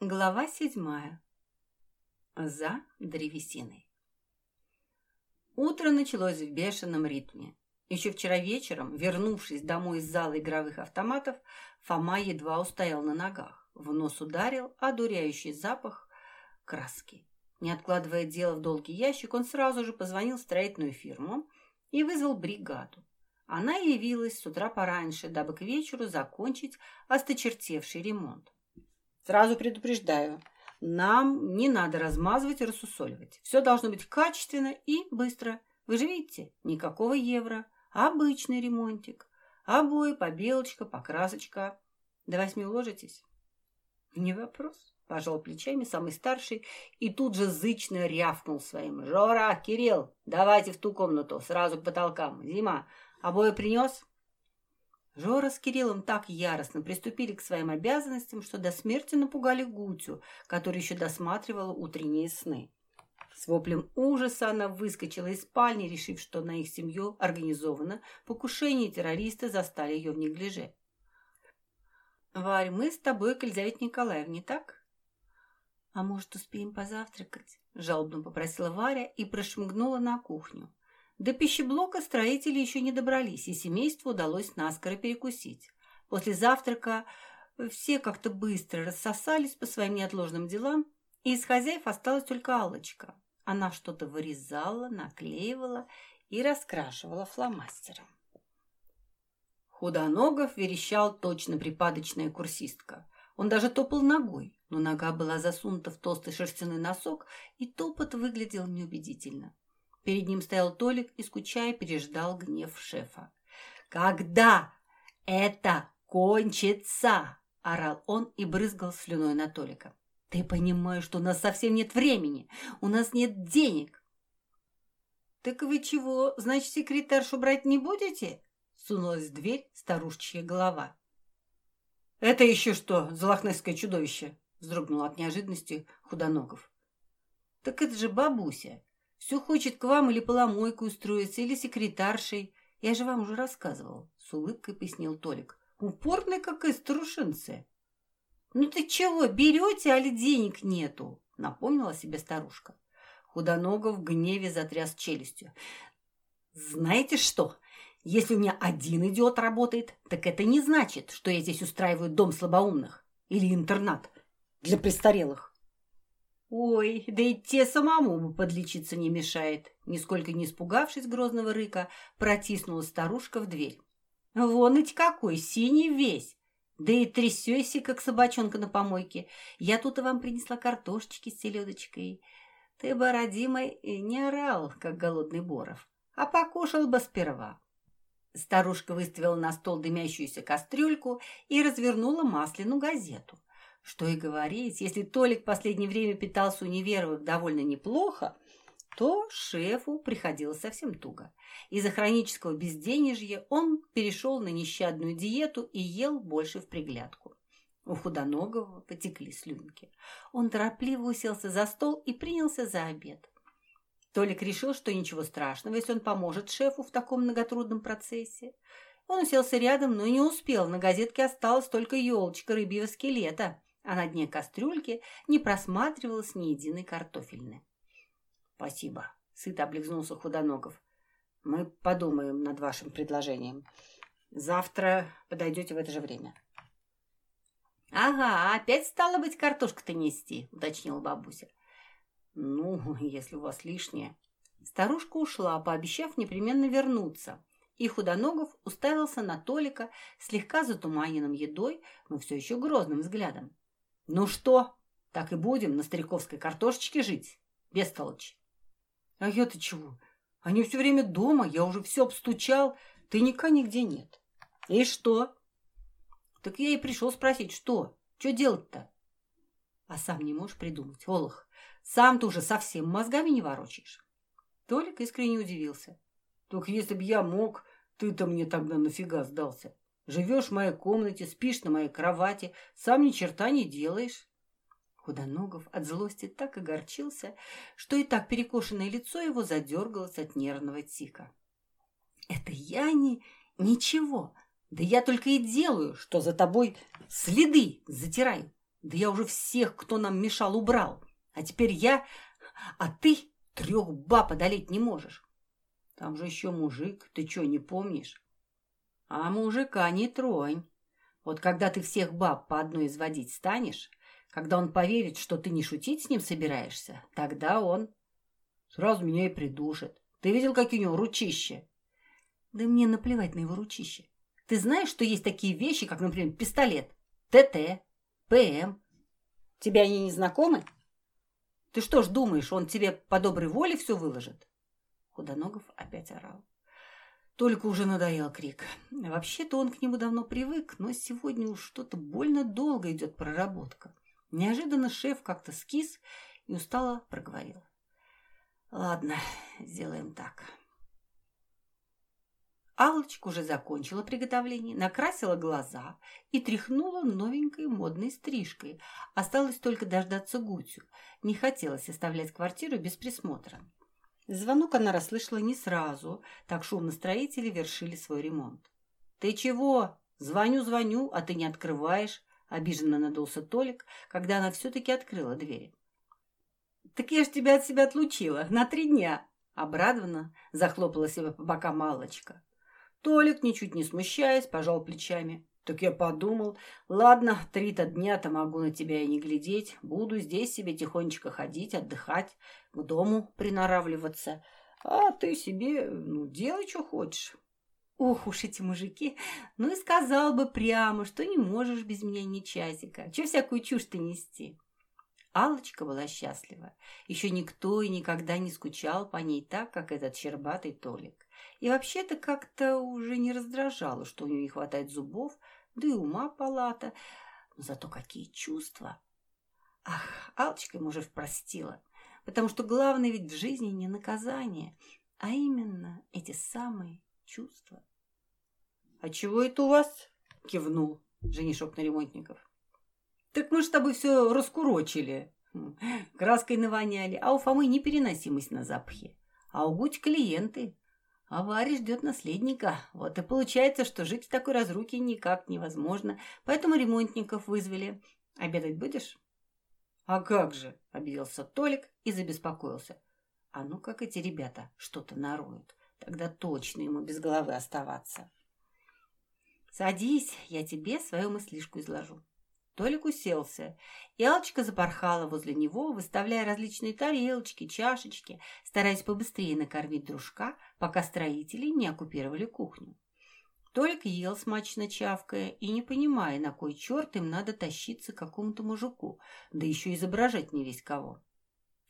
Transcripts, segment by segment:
Глава седьмая. За древесиной. Утро началось в бешеном ритме. Еще вчера вечером, вернувшись домой из зала игровых автоматов, Фома едва устоял на ногах. В нос ударил одуряющий запах краски. Не откладывая дело в долгий ящик, он сразу же позвонил в строительную фирму и вызвал бригаду. Она явилась с утра пораньше, дабы к вечеру закончить осточертевший ремонт. Сразу предупреждаю, нам не надо размазывать и рассусоливать. Все должно быть качественно и быстро. Вы же видите, никакого евро. Обычный ремонтик. Обои, побелочка, покрасочка. До восьми уложитесь? Не вопрос. Пожал плечами самый старший и тут же зычно рявкнул своим. «Жора, Кирилл, давайте в ту комнату, сразу к потолкам. Зима, обои принес?» Жора с Кириллом так яростно приступили к своим обязанностям, что до смерти напугали Гутю, которая еще досматривала утренние сны. С воплем ужаса она выскочила из спальни, решив, что на их семью организовано покушение, террористы застали ее в неглиже. «Варь, мы с тобой к Елизавете Николаевне, так?» «А может, успеем позавтракать?» – жалобно попросила Варя и прошмыгнула на кухню. До пищеблока строители еще не добрались, и семейству удалось наскоро перекусить. После завтрака все как-то быстро рассосались по своим неотложным делам, и из хозяев осталась только Аллочка. Она что-то вырезала, наклеивала и раскрашивала фломастером. Худоногов верещал точно припадочная курсистка. Он даже топал ногой, но нога была засунута в толстый шерстяной носок, и топот выглядел неубедительно. Перед ним стоял Толик и, скучая, переждал гнев шефа. «Когда это кончится?» – орал он и брызгал слюной на Толика. «Ты понимаешь, что у нас совсем нет времени, у нас нет денег». «Так вы чего, значит, секретаршу брать не будете?» – сунулась в дверь старушечья голова. «Это еще что, золохнесское чудовище?» – вздрогнул от неожиданности Худоногов. «Так это же бабуся. Все хочет к вам или поломойку устроиться, или секретаршей. Я же вам уже рассказывал, — с улыбкой пояснил Толик. Упорная какая старушинция. Ну ты чего, берете, али денег нету? Напомнила себе старушка. Худоногов в гневе затряс челюстью. Знаете что? Если у меня один идиот работает, так это не значит, что я здесь устраиваю дом слабоумных или интернат для престарелых. Ой, да и те самому бы подлечиться не мешает. Нисколько не испугавшись грозного рыка, протиснула старушка в дверь. Вон ведь какой, синий весь. Да и трясёйся, как собачонка на помойке. Я тут и вам принесла картошечки с селедочкой. Ты бы, родимой, не орал, как голодный Боров, а покушал бы сперва. Старушка выставила на стол дымящуюся кастрюльку и развернула масляную газету. Что и говорить, если Толик в последнее время питался у неверовых довольно неплохо, то шефу приходилось совсем туго. Из-за хронического безденежья он перешел на нещадную диету и ел больше в приглядку. У худоногого потекли слюнки. Он торопливо уселся за стол и принялся за обед. Толик решил, что ничего страшного, если он поможет шефу в таком многотрудном процессе. Он уселся рядом, но не успел. На газетке осталась только елочка рыбьего скелета, а на дне кастрюльки не просматривалось ни единой картофельной. «Спасибо», — сыто облизнулся Худоногов. «Мы подумаем над вашим предложением. Завтра подойдете в это же время». «Ага, опять стало быть картошку-то нести», — уточнила бабуся. «Ну, если у вас лишнее». Старушка ушла, пообещав непременно вернуться, и Худоногов уставился на Толика слегка затуманенным едой, но все еще грозным взглядом. Ну что, так и будем на стариковской картошечке жить? Бестолочь. А я-то чего? Они все время дома, я уже все обстучал, тайника нигде нет. И что? Так я и пришел спросить, что? Что делать-то? А сам не можешь придумать, Олах. Сам ты уже совсем мозгами не ворочаешь. Толик искренне удивился. Только если б я мог, ты-то мне тогда нафига сдался? Живешь в моей комнате, спишь на моей кровати, сам ни черта не делаешь. Худоногов от злости так огорчился, что и так перекошенное лицо его задергалось от нервного тика. «Это я не... ничего. Да я только и делаю, что за тобой следы затираю. Да я уже всех, кто нам мешал, убрал. А теперь я... А ты трех баб одолеть не можешь. Там же еще мужик, ты что, не помнишь? А мужика не тронь. Вот когда ты всех баб по одной изводить станешь, когда он поверит, что ты не шутить с ним собираешься, тогда он сразу меня и придушит. Ты видел, какие у него ручища? Да мне наплевать на его ручище. Ты знаешь, что есть такие вещи, как, например, пистолет, ТТ, ПМ? Тебе они не знакомы? Ты что ж думаешь, он тебе по доброй воле все выложит? Худоногов опять орал. Только уже надоел крик. Вообще-то он к нему давно привык, но сегодня уж что-то больно долго идет проработка. Неожиданно шеф как-то скис и устало проговорил. Ладно, сделаем так. Аллочка уже закончила приготовление, накрасила глаза и тряхнула новенькой модной стрижкой. Осталось только дождаться Гутю. Не хотелось оставлять квартиру без присмотра. Звонок она расслышала не сразу, так шумно строители вершили свой ремонт. «Ты чего? Звоню, звоню, а ты не открываешь», — обиженно надулся Толик, когда она все-таки открыла дверь. «Так я ж тебя от себя отлучила на три дня», — обрадованно захлопала себя по бокам Аллочка. Толик, ничуть не смущаясь, пожал плечами. Так я подумал, ладно, три-то дня-то могу на тебя и не глядеть. Буду здесь себе тихонечко ходить, отдыхать, к дому приноравливаться. А ты себе, ну, делай, что хочешь. Ох уж эти мужики! Ну и сказал бы прямо, что не можешь без меня ни часика. Чего всякую чушь-то нести? Аллочка была счастлива. Еще никто и никогда не скучал по ней так, как этот щербатый Толик. И вообще-то как-то уже не раздражало, что у нее не хватает зубов, да и ума палата. Но зато какие чувства! Ах, Алочка ему уже простила, потому что главное ведь в жизни не наказание, а именно эти самые чувства. — А чего это у вас? — кивнул женишок на ремонтников. — Так мы ж с тобой все раскурочили, краской навоняли, а у Фомы непереносимость на запахи, а у Гуть клиенты. Аварий ждет наследника. Вот и получается, что жить в такой разруке никак невозможно. Поэтому ремонтников вызвали. Обедать будешь? А как же, обиделся Толик и забеспокоился. А ну как эти ребята что-то нароют. Тогда точно ему без головы оставаться. Садись, я тебе свою мыслишку изложу. Толик уселся, и Алочка запорхала возле него, выставляя различные тарелочки, чашечки, стараясь побыстрее накормить дружка, пока строители не оккупировали кухню. Толик ел, смачно чавкая, и не понимая, на кой черт им надо тащиться к какому-то мужику, да еще изображать не весь кого.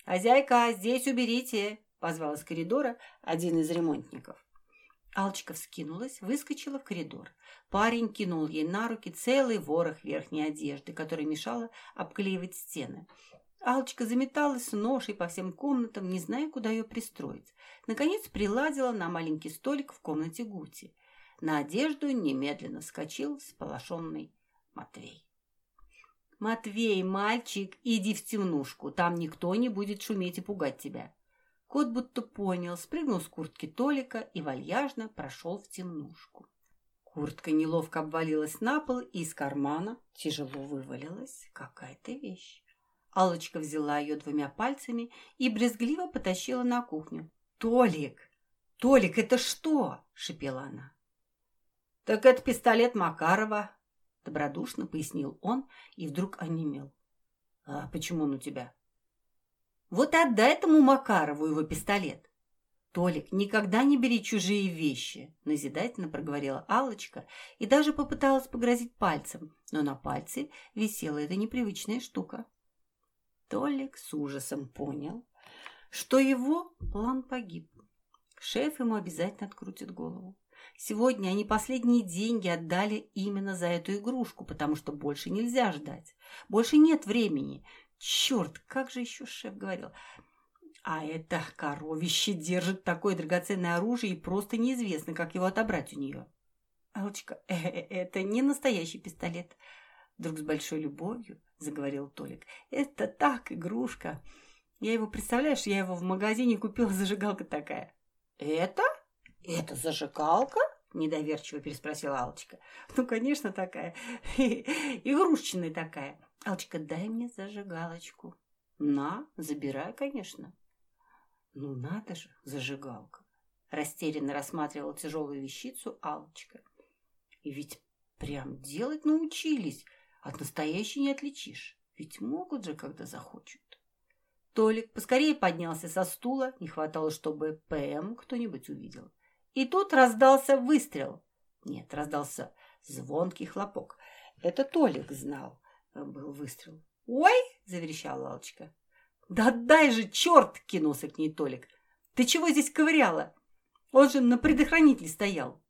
«Хозяйка, здесь уберите!» — позвал из коридора один из ремонтников. Алочка вскинулась, выскочила в коридор. Парень кинул ей на руки целый ворох верхней одежды, которая мешала обклеивать стены. Алочка заметалась с ношей по всем комнатам, не зная, куда ее пристроить. Наконец приладила на маленький столик в комнате Гути. На одежду немедленно вскочил сполошенный Матвей. «Матвей, мальчик, иди в темнушку, там никто не будет шуметь и пугать тебя». Кот будто понял, спрыгнул с куртки Толика и вальяжно прошел в темнушку. Куртка неловко обвалилась на пол, и из кармана тяжело вывалилась какая-то вещь. Аллочка взяла ее двумя пальцами и брезгливо потащила на кухню. «Толик! Толик, это что?» – шипела она. «Так это пистолет Макарова», – добродушно пояснил он и вдруг онемел. «А почему он у тебя?» Вот отдай этому Макарову его пистолет. Толик, никогда не бери чужие вещи, назидательно проговорила Алочка и даже попыталась погрозить пальцем, но на пальце висела эта непривычная штука. Толик с ужасом понял, что его план погиб. Шеф ему обязательно открутит голову. Сегодня они последние деньги отдали именно за эту игрушку, потому что больше нельзя ждать. Больше нет времени. Черт, как же еще шеф говорил? А это коровище держит такое драгоценное оружие, и просто неизвестно, как его отобрать у нее. Алочка, э -э это не настоящий пистолет. Вдруг с большой любовью заговорил Толик. Это так, игрушка. Я его, представляешь, я его в магазине купила, зажигалка такая. Это? Это зажигалка? Недоверчиво переспросила Алочка. Ну, конечно, такая. Игрушечная такая. Алочка, дай мне зажигалочку. На, забирай, конечно. Ну надо же, зажигалка. Растерянно рассматривала тяжелую вещицу Алочка. И ведь прям делать научились. От настоящей не отличишь. Ведь могут же, когда захочут. Толик поскорее поднялся со стула. Не хватало, чтобы ПМ кто-нибудь увидел. И тут раздался выстрел. Нет, раздался звонкий хлопок. Это Толик знал. Был выстрел. «Ой!» – заверещала Лалочка. «Да дай же, черт!» – кинулся к ней Толик. «Ты чего здесь ковыряла? Он же на предохранителе стоял».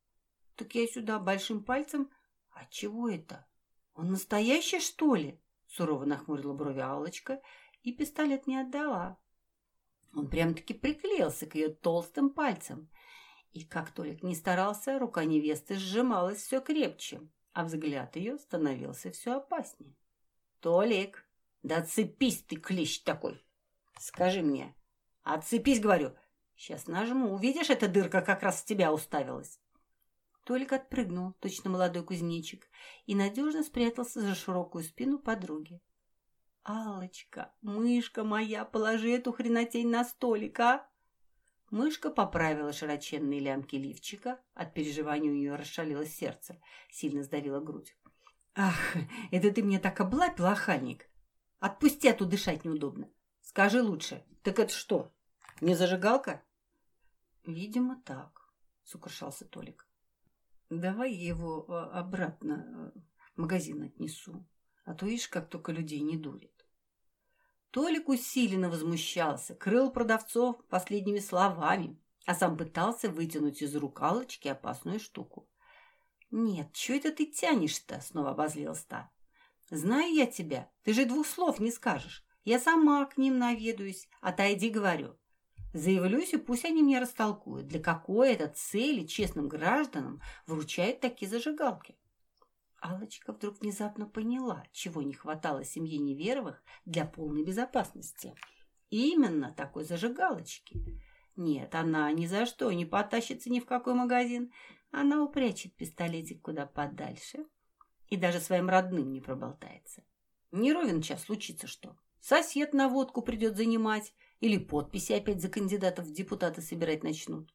«Так я сюда большим пальцем...» «А чего это? Он настоящий, что ли?» Сурово нахмурила брови Аллочка и пистолет не отдала. Он прям-таки приклеился к ее толстым пальцам. И как Толик не старался, рука невесты сжималась все крепче, а взгляд ее становился все опаснее. «Толик, да отцепись ты, клещ такой! Скажи мне, отцепись, говорю, сейчас нажму, увидишь, эта дырка как раз в тебя уставилась!» Толик отпрыгнул, точно молодой кузнечик, и надежно спрятался за широкую спину подруги. алочка мышка моя, положи эту хренотень на столик, а!» Мышка поправила широченные лямки лифчика. От переживания у нее расшалилось сердце, сильно сдавила грудь. «Ах, это ты мне так облапил, охальник! Отпусти, а то дышать неудобно. Скажи лучше, так это что, не зажигалка?» «Видимо, так», — сокрушался Толик. «Давай я его а, обратно э, в магазин отнесу, а то, видишь, как только людей не дурит». Толик усиленно возмущался, крыл продавцов последними словами, а сам пытался вытянуть из рук Аллочки опасную штуку. «Нет, чего это ты тянешь-то?» — снова обозлилась та. «Знаю я тебя, ты же двух слов не скажешь. Я сама к ним наведаюсь, отойди, говорю. Заявлюсь, и пусть они мне растолкуют, для какой это цели честным гражданам вручают такие зажигалки. Алочка вдруг внезапно поняла, чего не хватало семье неверовых для полной безопасности. Именно такой зажигалочки. Нет, она ни за что не потащится ни в какой магазин. Она упрячет пистолетик куда подальше и даже своим родным не проболтается. Не ровен час случится что. Сосед на водку придет занимать или подписи опять за кандидатов в депутаты собирать начнут.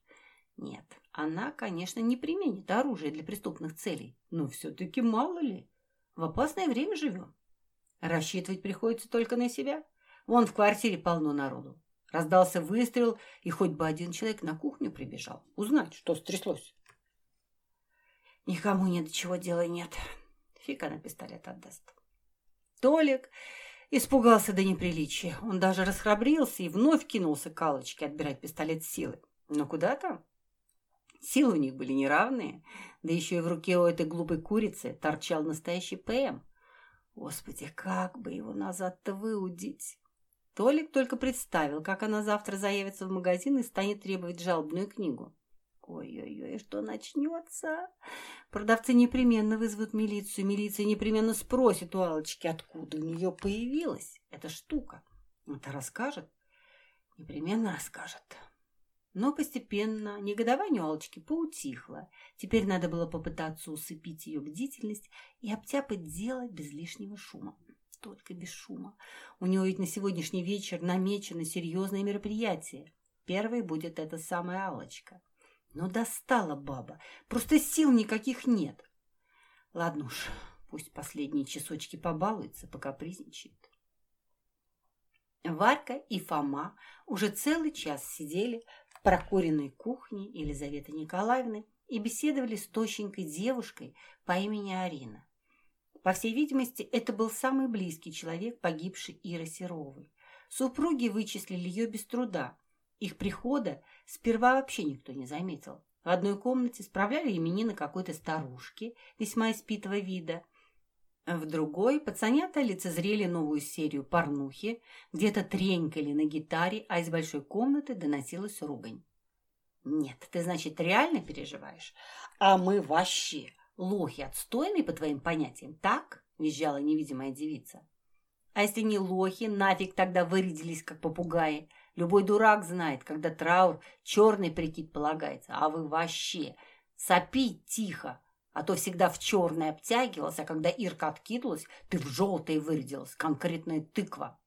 Нет, она, конечно, не применит оружие для преступных целей, но все-таки мало ли. В опасное время живем. Рассчитывать приходится только на себя. Вон в квартире полно народу. Раздался выстрел, и хоть бы один человек на кухню прибежал. Узнать, что стряслось. Никому ни до чего дела нет. Фиг она пистолет отдаст. Толик испугался до неприличия. Он даже расхрабрился и вновь кинулся к Аллочке отбирать пистолет силы. Но куда там? Силы у них были неравные, да еще и в руке у этой глупой курицы торчал настоящий ПМ. Господи, как бы его назад-то выудить? Толик только представил, как она завтра заявится в магазин и станет требовать жалобную книгу. Ой-ой-ой, что начнется? Продавцы непременно вызовут милицию. Милиция непременно спросит у Алочки, откуда у нее появилась эта штука. Это расскажет? Непременно расскажет. Но постепенно негодование у Алочки поутихло. Теперь надо было попытаться усыпить ее бдительность и обтяпать дело без лишнего шума. Только без шума. У него ведь на сегодняшний вечер намечено серьезное мероприятие. Первой будет эта самая Алочка. Но достала баба. Просто сил никаких нет. Ладно уж, пусть последние часочки побалуется, пока призничает. Варька и Фома уже целый час сидели прокуренной кухне Елизаветы Николаевны и беседовали с тощенькой девушкой по имени Арина. По всей видимости, это был самый близкий человек погибшей Иры Серовой. Супруги вычислили ее без труда. Их прихода сперва вообще никто не заметил. В одной комнате справляли именины какой-то старушки, весьма испитого вида. В другой пацанята лицезрели новую серию порнухи, где-то тренькали на гитаре, а из большой комнаты доносилась ругань. «Нет, ты, значит, реально переживаешь? А мы вообще лохи отстойные, по твоим понятиям, так?» – визжала невидимая девица. «А если не лохи, нафиг тогда вырядились, как попугаи? Любой дурак знает, когда траур черный прикид полагается, а вы вообще сопить тихо, А то всегда в черное обтягивалась, а когда Ирка откинулась, ты в желтое вырядилась, конкретная тыква.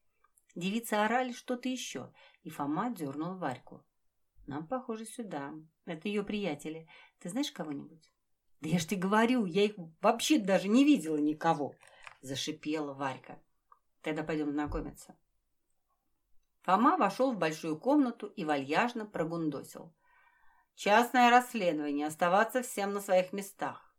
Девицы орали что-то еще, и Фома дернул Варьку. Нам, похоже, сюда. Это ее приятели. Ты знаешь кого-нибудь? Да я ж тебе говорю, я их вообще даже не видела никого. Зашипела Варька. Тогда пойдем знакомиться. Фома вошел в большую комнату и вальяжно прогундосил. Частное расследование, оставаться всем на своих местах.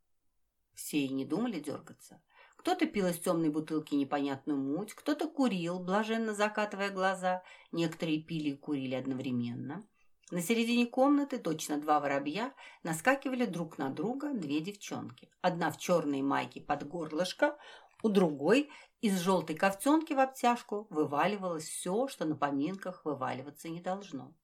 Все и не думали дергаться. Кто-то пил из темной бутылки непонятную муть, кто-то курил, блаженно закатывая глаза, некоторые пили и курили одновременно. На середине комнаты точно два воробья наскакивали друг на друга две девчонки. Одна в черной майке под горлышко, у другой из желтой ковтенки в обтяжку вываливалось все, что на поминках вываливаться не должно.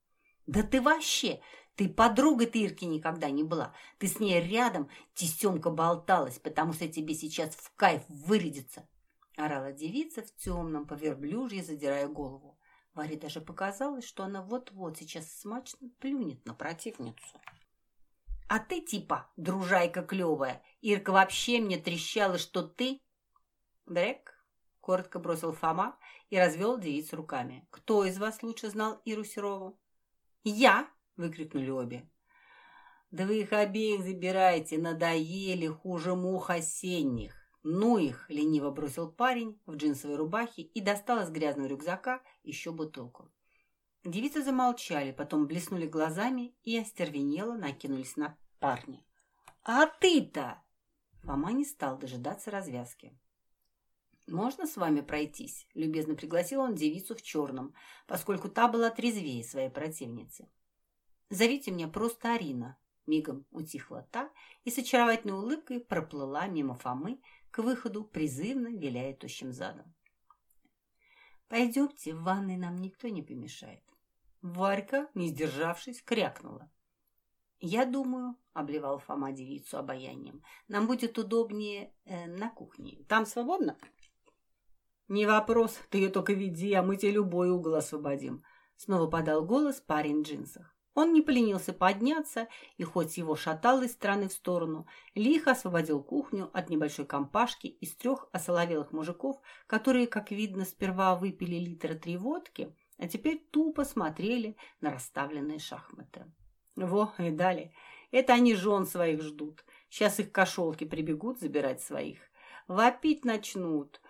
«Да ты вообще! Ты подруга ты Ирки никогда не была. Ты с ней рядом, тесемка болталась, потому что тебе сейчас в кайф вырядится!» Орала девица в темном, по верблюжье, задирая голову. Варе даже показалось, что она вот-вот сейчас смачно плюнет на противницу. «А ты типа дружайка клевая. Ирка вообще мне трещала, что ты...» «Дрек», — коротко бросил Фома и развел девиц руками. «Кто из вас лучше знал Иру Серову?» «Я!» – выкрикнули обе. «Да вы их обеих забирайте, надоели хуже мух осенних!» «Ну их!» – лениво бросил парень в джинсовой рубахе и достал из грязного рюкзака еще бутылку. Девицы замолчали, потом блеснули глазами и остервенело накинулись на парня. «А ты-то!» Фома не стал дожидаться развязки. «Можно с вами пройтись?» – любезно пригласил он девицу в черном, поскольку та была трезвее своей противницы. «Зовите меня просто Арина», – мигом утихла та и с очаровательной улыбкой проплыла мимо Фомы к выходу, призывно виляя тощим задом. «Пойдемте, в ванной нам никто не помешает». Варька, не сдержавшись, крякнула. «Я думаю», — обливал Фома девицу обаянием, «нам будет удобнее э, на кухне. Там свободно?» «Не вопрос, ты ее только веди, а мы тебе любой угол освободим», — снова подал голос парень в джинсах. Он не поленился подняться, и хоть его шатало из стороны в сторону, лихо освободил кухню от небольшой компашки из трех осоловелых мужиков, которые, как видно, сперва выпили литра три водки, а теперь тупо смотрели на расставленные шахматы. Во, и далее. Это они жен своих ждут. Сейчас их кошелки прибегут забирать своих. Вопить начнут.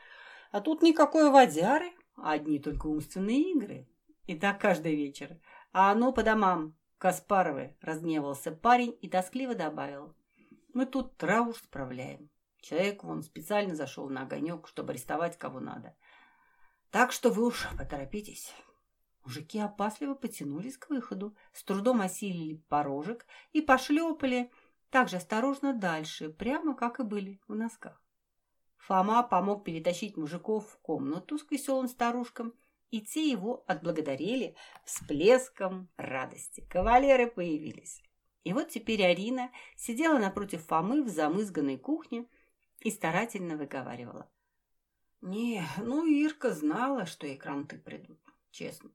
А тут никакой водяры, а одни только умственные игры. И так каждый вечер. А ну по домам, Каспаровы, разгневался парень и тоскливо добавил. Мы тут траву справляем. Человек вон специально зашел на огонек, чтобы арестовать кого надо. Так что вы уж поторопитесь. Мужики опасливо потянулись к выходу, с трудом осилили порожек и пошлепали так же осторожно дальше, прямо как и были в носках. Фома помог перетащить мужиков в комнату с веселым старушкам, и те его отблагодарили всплеском радости. Кавалеры появились. И вот теперь Арина сидела напротив Фомы в замызганной кухне и старательно выговаривала. «Не, ну Ирка знала, что и кранты придут, честно.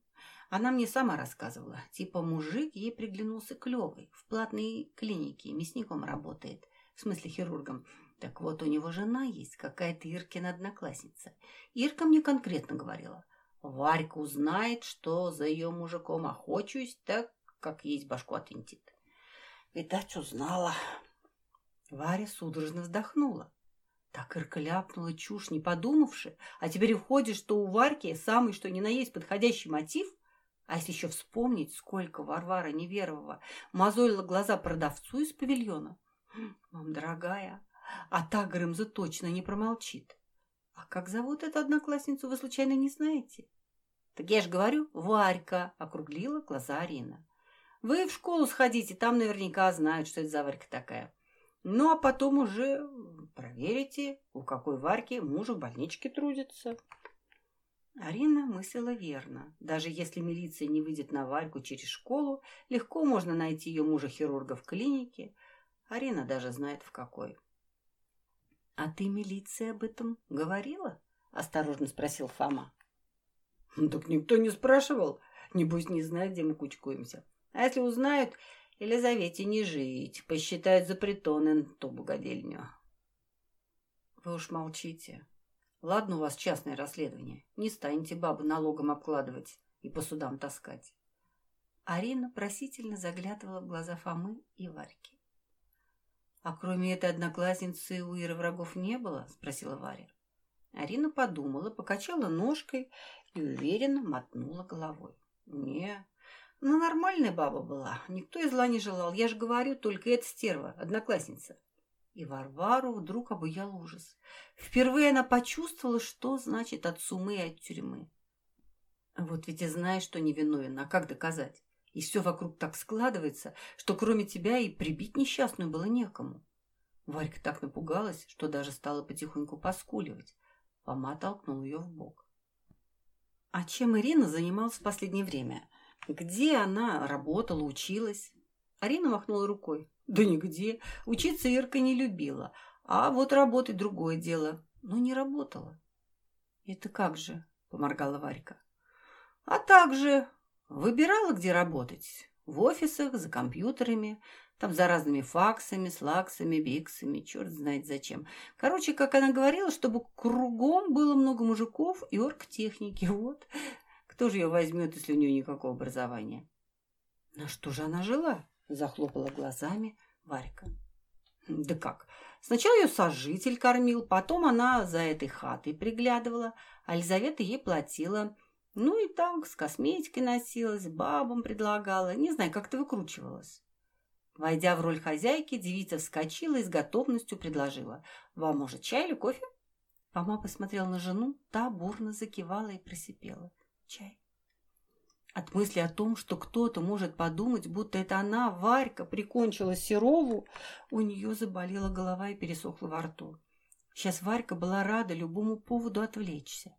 Она мне сама рассказывала. Типа мужик ей приглянулся клевый, в платной клинике, мясником работает, в смысле хирургом. Так вот, у него жена есть, какая-то Иркина одноклассница. Ирка мне конкретно говорила. Варька узнает, что за ее мужиком охочусь, так как есть башку отвинтит. Видать, узнала. Варя судорожно вздохнула. Так Ирка ляпнула чушь, не подумавши, а теперь входит, что у Варьки самый что ни на есть подходящий мотив. А если еще вспомнить, сколько Варвара Неверова мозолила глаза продавцу из павильона. Мам, дорогая, а та Грымза точно не промолчит. А как зовут эту одноклассницу, вы случайно не знаете? Так я же говорю, Варька, округлила глаза Арина. Вы в школу сходите, там наверняка знают, что это за Варька такая. Ну, а потом уже проверите, у какой Варьки мужа в больничке трудится. Арина мыслила верно. Даже если милиция не выйдет на Варьку через школу, легко можно найти ее мужа-хирурга в клинике. Арина даже знает, в какой. «А ты милиции об этом говорила?» – осторожно спросил Фома. «Ну, так никто не спрашивал. Небось, не знает, где мы кучкуемся. А если узнают, Елизавете не жить, посчитают за притоны ту богадельню. Вы уж молчите. Ладно у вас частное расследование. Не станете бабу налогом обкладывать и по судам таскать. Арина просительно заглядывала в глаза Фомы и Варьки. «А кроме этой одноклассницы у Иры врагов не было?» – спросила Варя. Арина подумала, покачала ножкой и уверенно мотнула головой. «Не, ну нормальная баба была, никто и зла не желал. Я же говорю, только эта стерва, одноклассница». И Варвару вдруг обуял ужас. Впервые она почувствовала, что значит от сумы и от тюрьмы. Вот ведь и знаешь, что невиновен, а как доказать? И все вокруг так складывается, что кроме тебя и прибить несчастную было некому. Варька так напугалась, что даже стала потихоньку поскуливать. Фома толкнул ее в бок. А чем Ирина занималась в последнее время? Где она работала, училась? Арина махнула рукой. Да нигде. Учиться Ирка не любила. А вот работать другое дело. Но не работала. Это как же? Поморгала Варька. А так же Выбирала, где работать. В офисах, за компьютерами, там за разными факсами, слаксами, биксами, черт знает зачем. Короче, как она говорила, чтобы кругом было много мужиков и оргтехники. Вот. Кто же ее возьмет, если у нее никакого образования? На что же она жила? Захлопала глазами Варька. Да как? Сначала ее сожитель кормил, потом она за этой хатой приглядывала, а Елизавета ей платила ну и так, с косметикой носилась, бабам предлагала, не знаю, как-то выкручивалась. Войдя в роль хозяйки, девица вскочила и с готовностью предложила. «Вам, может, чай или кофе?» Фома посмотрел на жену, та бурно закивала и просипела. «Чай». От мысли о том, что кто-то может подумать, будто это она, Варька, прикончила Серову, у нее заболела голова и пересохла во рту. Сейчас Варька была рада любому поводу отвлечься.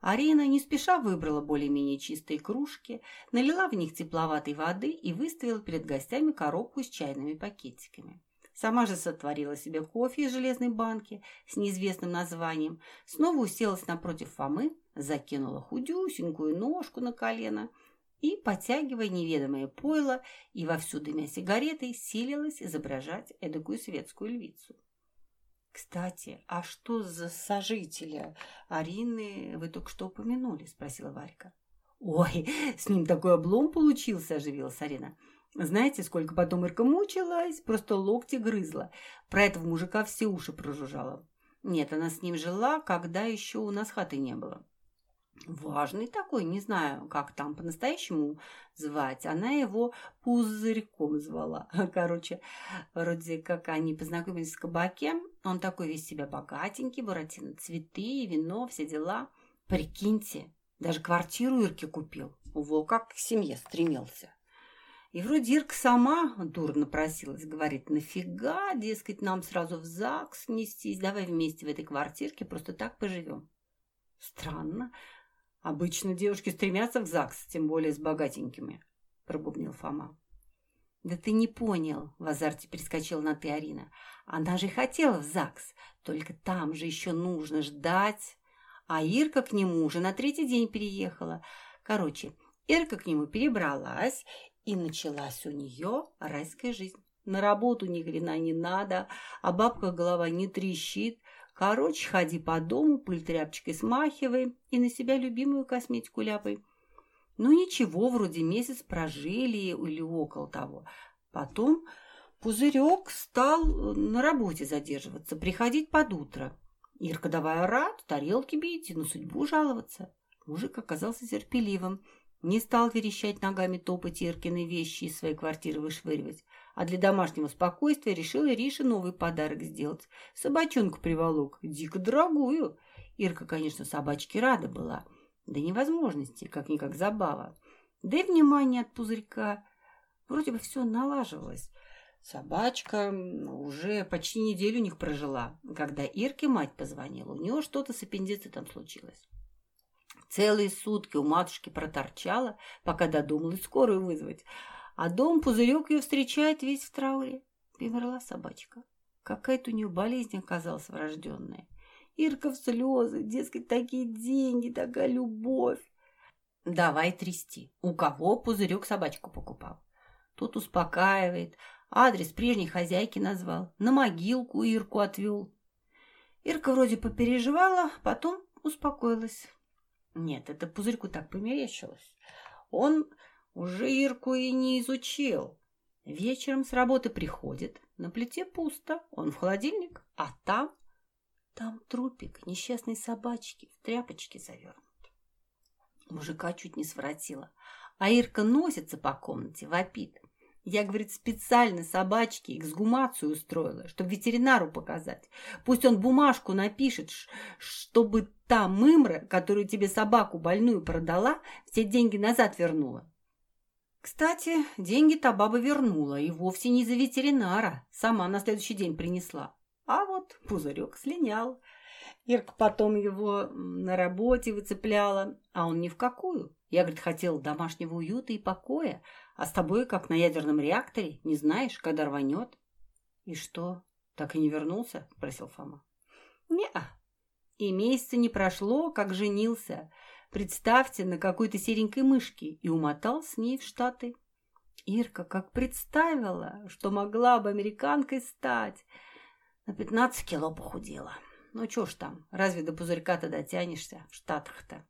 Арина не спеша выбрала более-менее чистые кружки, налила в них тепловатой воды и выставила перед гостями коробку с чайными пакетиками. Сама же сотворила себе кофе из железной банки с неизвестным названием, снова уселась напротив Фомы, закинула худюсенькую ножку на колено и, потягивая неведомое пойло и вовсю дымя сигаретой, силилась изображать эдакую светскую львицу. «Кстати, а что за сожителя Арины вы только что упомянули?» – спросила Варька. «Ой, с ним такой облом получился!» – оживилась Арина. «Знаете, сколько потом Ирка мучилась? Просто локти грызла. Про этого мужика все уши прожужжала. Нет, она с ним жила, когда еще у нас хаты не было. Важный такой, не знаю, как там по-настоящему звать. Она его Пузырьком звала. Короче, вроде как они познакомились в кабаке. Он такой весь себя богатенький, Буратино, цветы, вино, все дела. Прикиньте, даже квартиру Ирке купил. Во, как к семье стремился. И вроде Ирка сама дурно просилась, говорит, нафига, дескать, нам сразу в ЗАГС нестись, давай вместе в этой квартирке просто так поживем. Странно, Обычно девушки стремятся в ЗАГС, тем более с богатенькими, пробубнил Фома. Да ты не понял, в азарте перескочила на ты Арина. Она же хотела в ЗАГС, только там же еще нужно ждать. А Ирка к нему уже на третий день переехала. Короче, Ирка к нему перебралась, и началась у нее райская жизнь. На работу ни хрена не надо, а бабка голова не трещит, Короче, ходи по дому, пыль тряпочкой смахивай и на себя любимую косметику ляпай. Ну ничего, вроде месяц прожили или около того. Потом Пузырек стал на работе задерживаться, приходить под утро. Ирка давай рад, тарелки бить и на судьбу жаловаться. Мужик оказался терпеливым, не стал верещать ногами, топать Иркины вещи из своей квартиры вышвыривать а для домашнего спокойствия решила Ирише новый подарок сделать. Собачонку приволок, дико дорогую. Ирка, конечно, собачке рада была. До невозможности, как-никак забава. Да и внимание от пузырька. Вроде бы все налаживалось. Собачка уже почти неделю у них прожила. Когда Ирке мать позвонила, у нее что-то с аппендицитом случилось. Целые сутки у матушки проторчала, пока додумалась скорую вызвать. А дом Пузырек ее встречает весь в трауре. Померла собачка. Какая-то у нее болезнь оказалась врожденная. Ирка в слезы, дескать, такие деньги, такая любовь. Давай трясти. У кого Пузырек собачку покупал? Тот успокаивает, адрес прежней хозяйки назвал, на могилку Ирку отвел. Ирка вроде попереживала, потом успокоилась. Нет, это пузырьку так померещилось. Он уже Ирку и не изучил. Вечером с работы приходит, на плите пусто, он в холодильник, а там... Там трупик несчастной собачки в тряпочке завернут. Мужика чуть не своротила. А Ирка носится по комнате, вопит. Я, говорит, специально собачке эксгумацию устроила, чтобы ветеринару показать. Пусть он бумажку напишет, чтобы та мымра, которую тебе собаку больную продала, все деньги назад вернула. Кстати, деньги та баба вернула, и вовсе не за ветеринара. Сама на следующий день принесла. А вот пузырек слинял. Ирка потом его на работе выцепляла, а он ни в какую. Я, говорит, хотел домашнего уюта и покоя, а с тобой, как на ядерном реакторе, не знаешь, когда рванет. — И что, так и не вернулся? — спросил Фома. — Не-а. И месяца не прошло, как женился. Представьте, на какой-то серенькой мышке и умотал с ней в Штаты. Ирка как представила, что могла бы американкой стать. На пятнадцать кило похудела. Ну, чё ж там, разве до пузырька-то дотянешься в Штатах-то?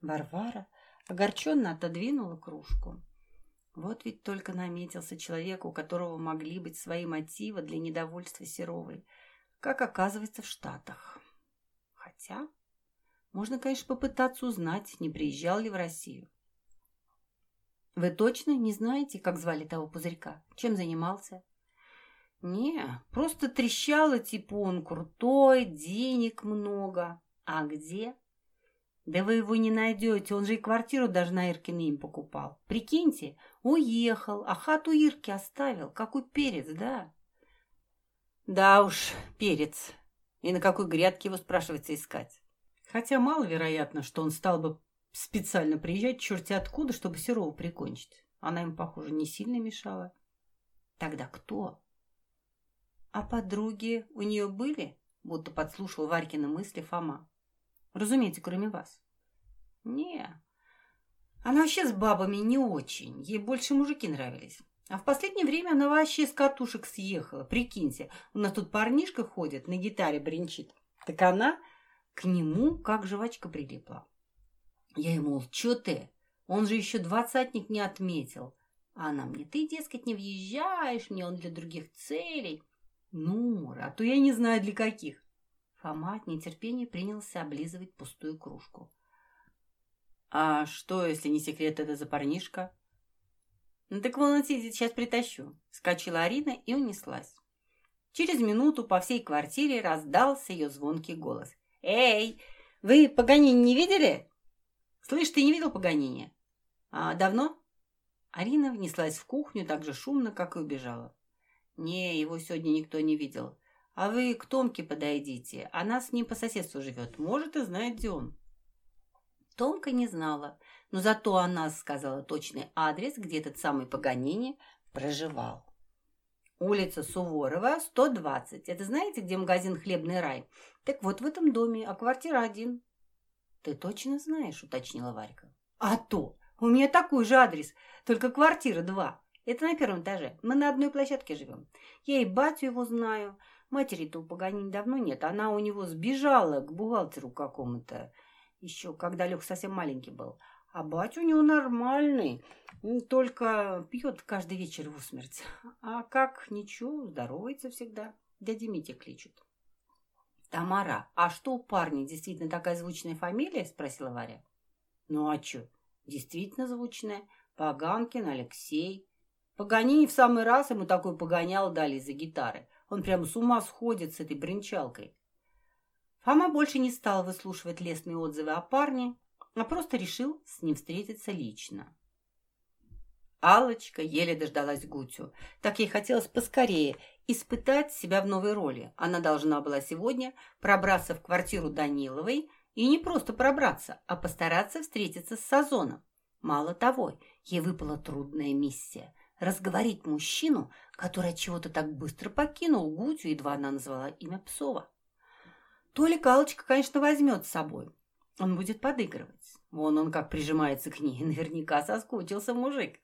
Варвара огорченно отодвинула кружку. Вот ведь только наметился человек, у которого могли быть свои мотивы для недовольства Серовой, как оказывается в Штатах. Хотя... Можно, конечно, попытаться узнать, не приезжал ли в Россию. Вы точно не знаете, как звали того пузырька? Чем занимался? Не, просто трещало, типа он крутой, денег много. А где? Да вы его не найдете, он же и квартиру даже на Иркин им покупал. Прикиньте, уехал, а хату Ирки оставил. Какой перец, да? Да уж, перец. И на какой грядке его, спрашивается, искать? Хотя маловероятно, что он стал бы специально приезжать черти откуда, чтобы Серову прикончить. Она им, похоже, не сильно мешала. Тогда кто? А подруги у нее были? Будто подслушал Варькина мысли Фома. Разумеется, кроме вас. Не, она вообще с бабами не очень. Ей больше мужики нравились. А в последнее время она вообще с катушек съехала. Прикиньте, у нас тут парнишка ходит, на гитаре бренчит. Так она к нему как жвачка прилипла. Я ему, мол, чё ты? Он же еще двадцатник не отметил. А она мне, ты, дескать, не въезжаешь, мне он для других целей. Ну, а то я не знаю для каких. Фома от нетерпения принялся облизывать пустую кружку. А что, если не секрет, это за парнишка? Ну так вон он сидит, сейчас притащу. Скочила Арина и унеслась. Через минуту по всей квартире раздался ее звонкий голос. «Эй, вы Паганини не видели?» «Слышь, ты не видел Паганини?» «А давно?» Арина внеслась в кухню так же шумно, как и убежала. «Не, его сегодня никто не видел. А вы к Томке подойдите. Она с ним по соседству живет. Может, и знает, где он». Томка не знала, но зато она сказала точный адрес, где этот самый Паганини проживал. Улица Суворова, 120. Это знаете, где магазин «Хлебный рай»? Так вот в этом доме, а квартира один. Ты точно знаешь, уточнила Варька. А то! У меня такой же адрес, только квартира два. Это на первом этаже. Мы на одной площадке живем. Я и батю его знаю. Матери-то у Паганини давно нет. Она у него сбежала к бухгалтеру какому-то. Еще когда Лех совсем маленький был. А батя у него нормальный, только пьет каждый вечер в усмерть. А как, ничего, здоровается всегда. Дядя Митя кличут. «Тамара, а что у парня действительно такая звучная фамилия?» – спросила Варя. «Ну а что? Действительно звучная. Поганкин Алексей. Паганини в самый раз ему такой погонял дали из-за гитары. Он прямо с ума сходит с этой бренчалкой». Фома больше не стал выслушивать лестные отзывы о парне, а просто решил с ним встретиться лично. Алочка еле дождалась Гутю. Так ей хотелось поскорее испытать себя в новой роли. Она должна была сегодня пробраться в квартиру Даниловой и не просто пробраться, а постараться встретиться с Сазоном. Мало того, ей выпала трудная миссия – разговорить мужчину, который от чего-то так быстро покинул Гутю, едва она назвала имя Псова. Толик Алочка, конечно, возьмет с собой, он будет подыгрывать. Вон он как прижимается к ней. Наверняка соскучился мужик.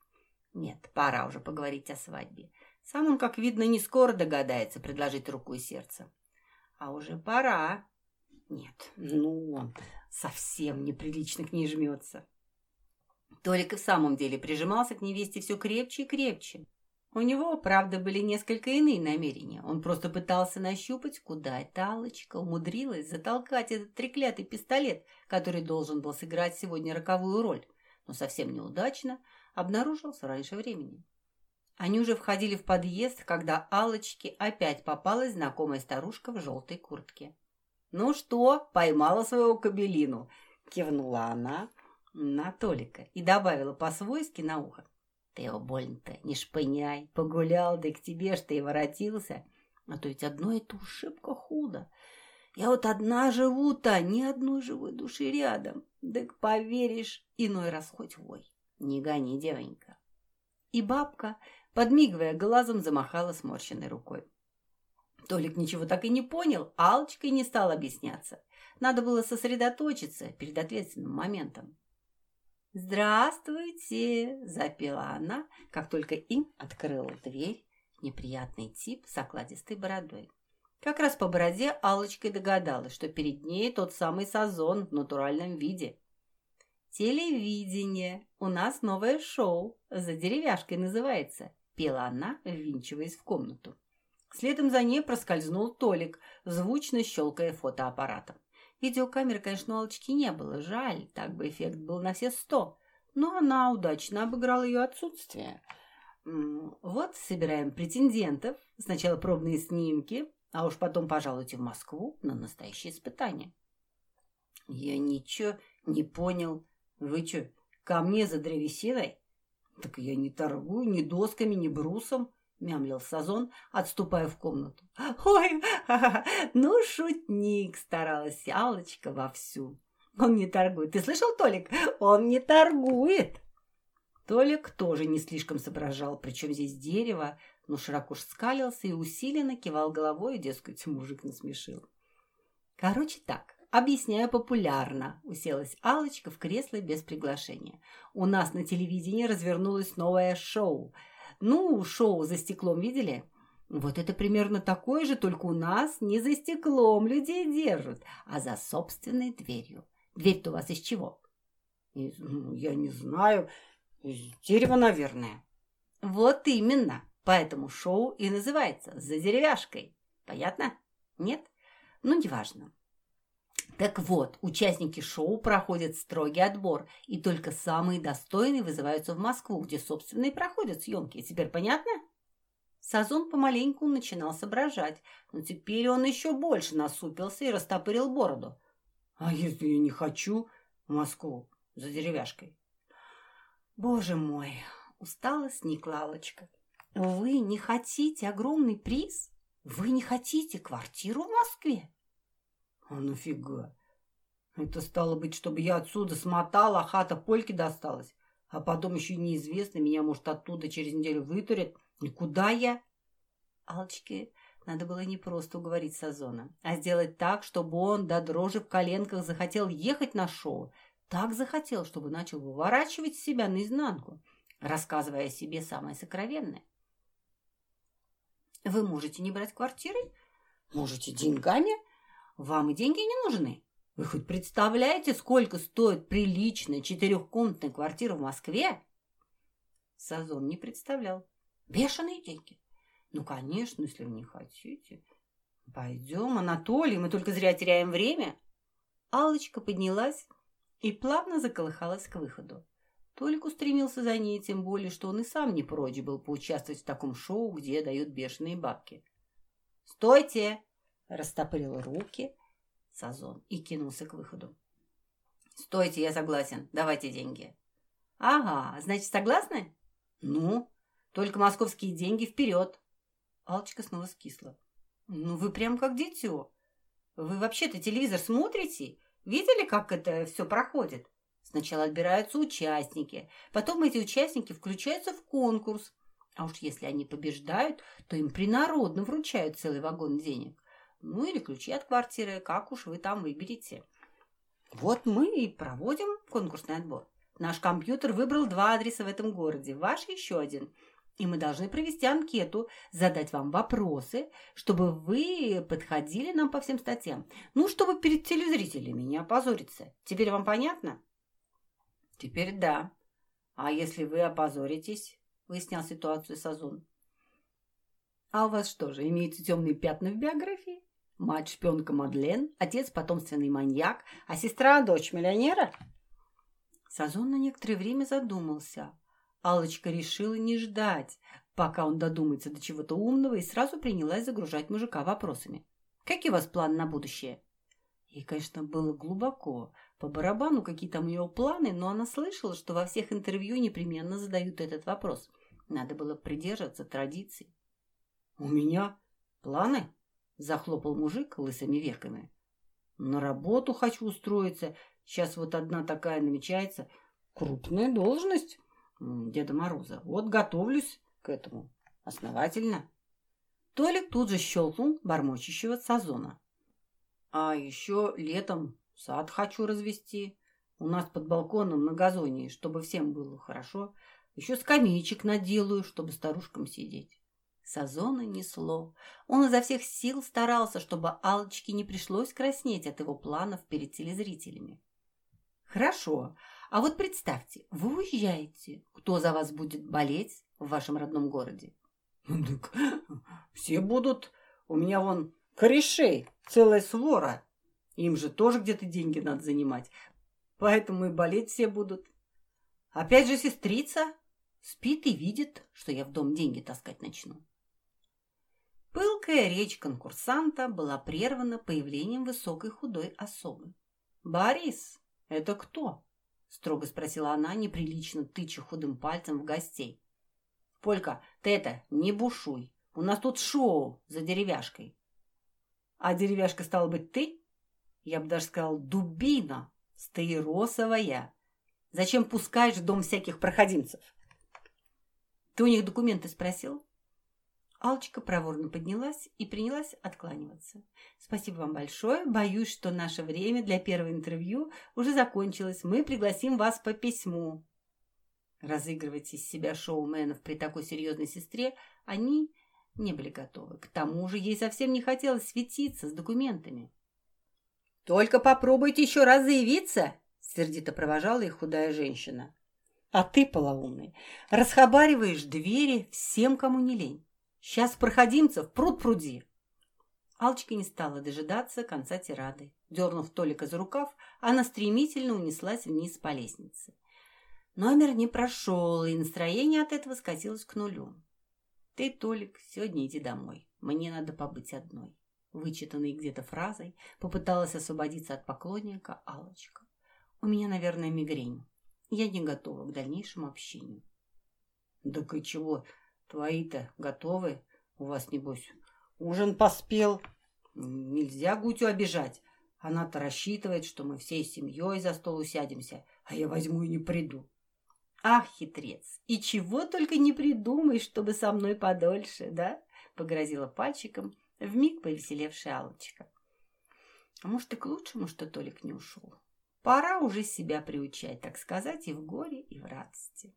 Нет, пора уже поговорить о свадьбе. Сам он, как видно, не скоро догадается предложить руку и сердце. А уже пора. Нет, ну он совсем неприлично к ней жмется. Толик и в самом деле прижимался к невесте все крепче и крепче. У него, правда, были несколько иные намерения. Он просто пытался нащупать, куда эта умудрилась затолкать этот треклятый пистолет, который должен был сыграть сегодня роковую роль, но совсем неудачно обнаружился раньше времени. Они уже входили в подъезд, когда Аллочке опять попалась знакомая старушка в желтой куртке. «Ну что, поймала своего кабелину?» – кивнула она на Толика и добавила по-свойски на ухо. Ты его больно-то не шпыняй. Погулял, да к тебе ты и воротился. А то ведь одно это уж худо. Я вот одна живу-то, ни одной живой души рядом. Так поверишь, иной раз хоть вой. Не гони, девонька. И бабка, подмигивая глазом, замахала сморщенной рукой. Толик ничего так и не понял, а и не стал объясняться. Надо было сосредоточиться перед ответственным моментом. «Здравствуйте!» – запела она, как только им открыла дверь неприятный тип с окладистой бородой. Как раз по бороде Аллочка догадалась, что перед ней тот самый Сазон в натуральном виде. «Телевидение! У нас новое шоу! За деревяшкой называется!» – пела она, ввинчиваясь в комнату. Следом за ней проскользнул Толик, звучно щелкая фотоаппаратом. Видеокамеры, конечно, у Алочки не было. Жаль, так бы эффект был на все сто. Но она удачно обыграла ее отсутствие. Вот собираем претендентов. Сначала пробные снимки, а уж потом пожалуйте в Москву на настоящее испытание. Я ничего не понял. Вы что, ко мне за древесиной? Так я не торгую ни досками, ни брусом мямлил Сазон, отступая в комнату. «Ой, ну, шутник!» – старалась Алочка вовсю. «Он не торгует. Ты слышал, Толик? Он не торгует!» Толик тоже не слишком соображал, причем здесь дерево, но широко скалился и усиленно кивал головой, и, дескать, мужик насмешил. «Короче так, объясняю популярно», – уселась алочка в кресло без приглашения. «У нас на телевидении развернулось новое шоу – ну, шоу за стеклом видели? Вот это примерно такое же, только у нас не за стеклом людей держат, а за собственной дверью. Дверь-то у вас из чего? Из, ну, я не знаю, из дерева, наверное. Вот именно. Поэтому шоу и называется «За деревяшкой». Понятно? Нет? Ну, неважно. Так вот, участники шоу проходят строгий отбор, и только самые достойные вызываются в Москву, где, собственно, и проходят съемки. Теперь понятно? Сазон помаленьку начинал соображать, но теперь он еще больше насупился и растопырил бороду. «А если я не хочу в Москву за деревяшкой?» «Боже мой!» — устала сникла Аллочка. «Вы не хотите огромный приз? Вы не хотите квартиру в Москве?» А нафига? Это стало быть, чтобы я отсюда смотала, а хата Польке досталась. А потом еще неизвестно, меня, может, оттуда через неделю вытурят. И куда я? Алочке надо было не просто уговорить Сазона, а сделать так, чтобы он до дрожи в коленках захотел ехать на шоу. Так захотел, чтобы начал выворачивать себя наизнанку, рассказывая о себе самое сокровенное. Вы можете не брать квартиры, можете деньгами, вам и деньги не нужны. Вы хоть представляете, сколько стоит приличная четырехкомнатная квартира в Москве? Сазон не представлял. Бешеные деньги. Ну, конечно, если вы не хотите. Пойдем, Анатолий, мы только зря теряем время. Аллочка поднялась и плавно заколыхалась к выходу. Толик устремился за ней, тем более, что он и сам не прочь был поучаствовать в таком шоу, где дают бешеные бабки. «Стойте!» Растопырил руки Сазон и кинулся к выходу. «Стойте, я согласен. Давайте деньги». «Ага, значит, согласны?» «Ну, только московские деньги вперед!» Алочка снова скисла. «Ну, вы прям как дитё. Вы вообще-то телевизор смотрите? Видели, как это все проходит? Сначала отбираются участники, потом эти участники включаются в конкурс. А уж если они побеждают, то им принародно вручают целый вагон денег. Ну или ключи от квартиры, как уж вы там выберете. Вот мы и проводим конкурсный отбор. Наш компьютер выбрал два адреса в этом городе, ваш еще один. И мы должны провести анкету, задать вам вопросы, чтобы вы подходили нам по всем статьям. Ну, чтобы перед телезрителями не опозориться. Теперь вам понятно? Теперь да. А если вы опозоритесь, выяснял ситуацию Сазон. А у вас что же, имеются темные пятна в биографии? Мать шпионка Мадлен, отец потомственный маньяк, а сестра дочь миллионера? Сазон на некоторое время задумался. Алочка решила не ждать, пока он додумается до чего-то умного, и сразу принялась загружать мужика вопросами. «Какие у вас планы на будущее?» Ей, конечно, было глубоко. По барабану какие там у него планы, но она слышала, что во всех интервью непременно задают этот вопрос. Надо было придерживаться традиций. «У меня планы?» – захлопал мужик лысыми веками. «На работу хочу устроиться, Сейчас вот одна такая намечается. Крупная должность Деда Мороза. Вот готовлюсь к этому. Основательно. Толик тут же щелкнул бормочущего сазона. А еще летом сад хочу развести. У нас под балконом на газоне, чтобы всем было хорошо. Еще скамеечек наделаю, чтобы старушкам сидеть. Сазона несло. Он изо всех сил старался, чтобы Алочке не пришлось краснеть от его планов перед телезрителями. Хорошо. А вот представьте, вы уезжаете. Кто за вас будет болеть в вашем родном городе? Ну, так все будут. У меня вон корешей целая свора. Им же тоже где-то деньги надо занимать. Поэтому и болеть все будут. Опять же сестрица спит и видит, что я в дом деньги таскать начну. Пылкая речь конкурсанта была прервана появлением высокой худой особы. «Борис, «Это кто?» – строго спросила она, неприлично тыча худым пальцем в гостей. «Полька, ты это, не бушуй. У нас тут шоу за деревяшкой». «А деревяшка стала быть ты?» Я бы даже сказал, дубина, стаиросовая. Зачем пускаешь в дом всяких проходимцев? Ты у них документы спросил? Алочка проворно поднялась и принялась откланиваться. «Спасибо вам большое. Боюсь, что наше время для первого интервью уже закончилось. Мы пригласим вас по письму». Разыгрывать из себя шоуменов при такой серьезной сестре они не были готовы. К тому же ей совсем не хотелось светиться с документами. «Только попробуйте еще раз заявиться!» — сердито провожала их худая женщина. «А ты, полоумный, расхабариваешь двери всем, кому не лень. Сейчас проходимцев пруд пруди. Алчка не стала дожидаться конца тирады. Дернув Толика за рукав, она стремительно унеслась вниз по лестнице. Номер не прошел, и настроение от этого скатилось к нулю. «Ты, Толик, сегодня иди домой. Мне надо побыть одной». Вычитанной где-то фразой попыталась освободиться от поклонника Алочка. «У меня, наверное, мигрень. Я не готова к дальнейшему общению». «Да и чего? Твои-то готовы? У вас, небось, ужин поспел. Нельзя Гутю обижать. Она-то рассчитывает, что мы всей семьей за стол усядемся, а я возьму и не приду. Ах, хитрец, и чего только не придумай, чтобы со мной подольше, да? Погрозила пальчиком вмиг повеселевшая Аллочка. А может, и к лучшему, что Толик не ушел. Пора уже себя приучать, так сказать, и в горе, и в радости.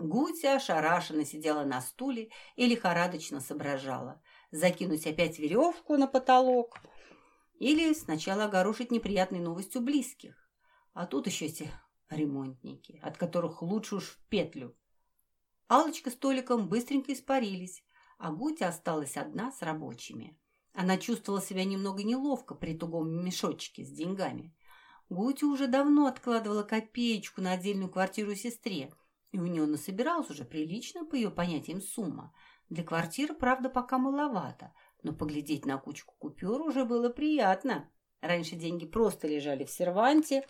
Гутя ошарашенно сидела на стуле и лихорадочно соображала. Закинуть опять веревку на потолок или сначала огорошить неприятной новостью близких. А тут еще эти ремонтники, от которых лучше уж в петлю. Алочка с Толиком быстренько испарились, а Гутя осталась одна с рабочими. Она чувствовала себя немного неловко при тугом мешочке с деньгами. Гутя уже давно откладывала копеечку на отдельную квартиру сестре, и у нее насобиралась уже прилично, по ее понятиям, сумма. Для квартиры, правда, пока маловато, но поглядеть на кучку купюр уже было приятно. Раньше деньги просто лежали в серванте,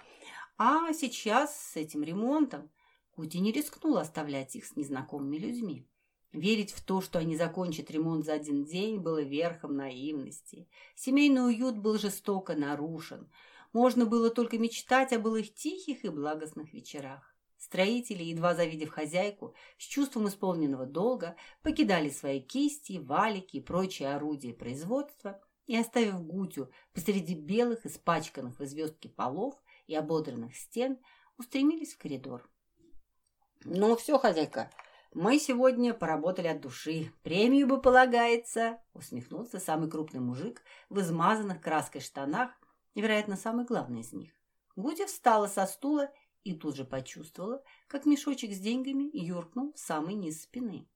а сейчас с этим ремонтом Кути не рискнула оставлять их с незнакомыми людьми. Верить в то, что они закончат ремонт за один день, было верхом наивности. Семейный уют был жестоко нарушен. Можно было только мечтать о былых тихих и благостных вечерах. Строители, едва завидев хозяйку, с чувством исполненного долга, покидали свои кисти, валики и прочие орудия производства и, оставив Гутю посреди белых, испачканных в звездке полов и ободранных стен, устремились в коридор. «Ну все, хозяйка, мы сегодня поработали от души. Премию бы полагается!» усмехнулся самый крупный мужик в измазанных краской штанах, вероятно, самый главный из них. Гудя встала со стула и тут же почувствовала, как мешочек с деньгами юркнул в самый низ спины.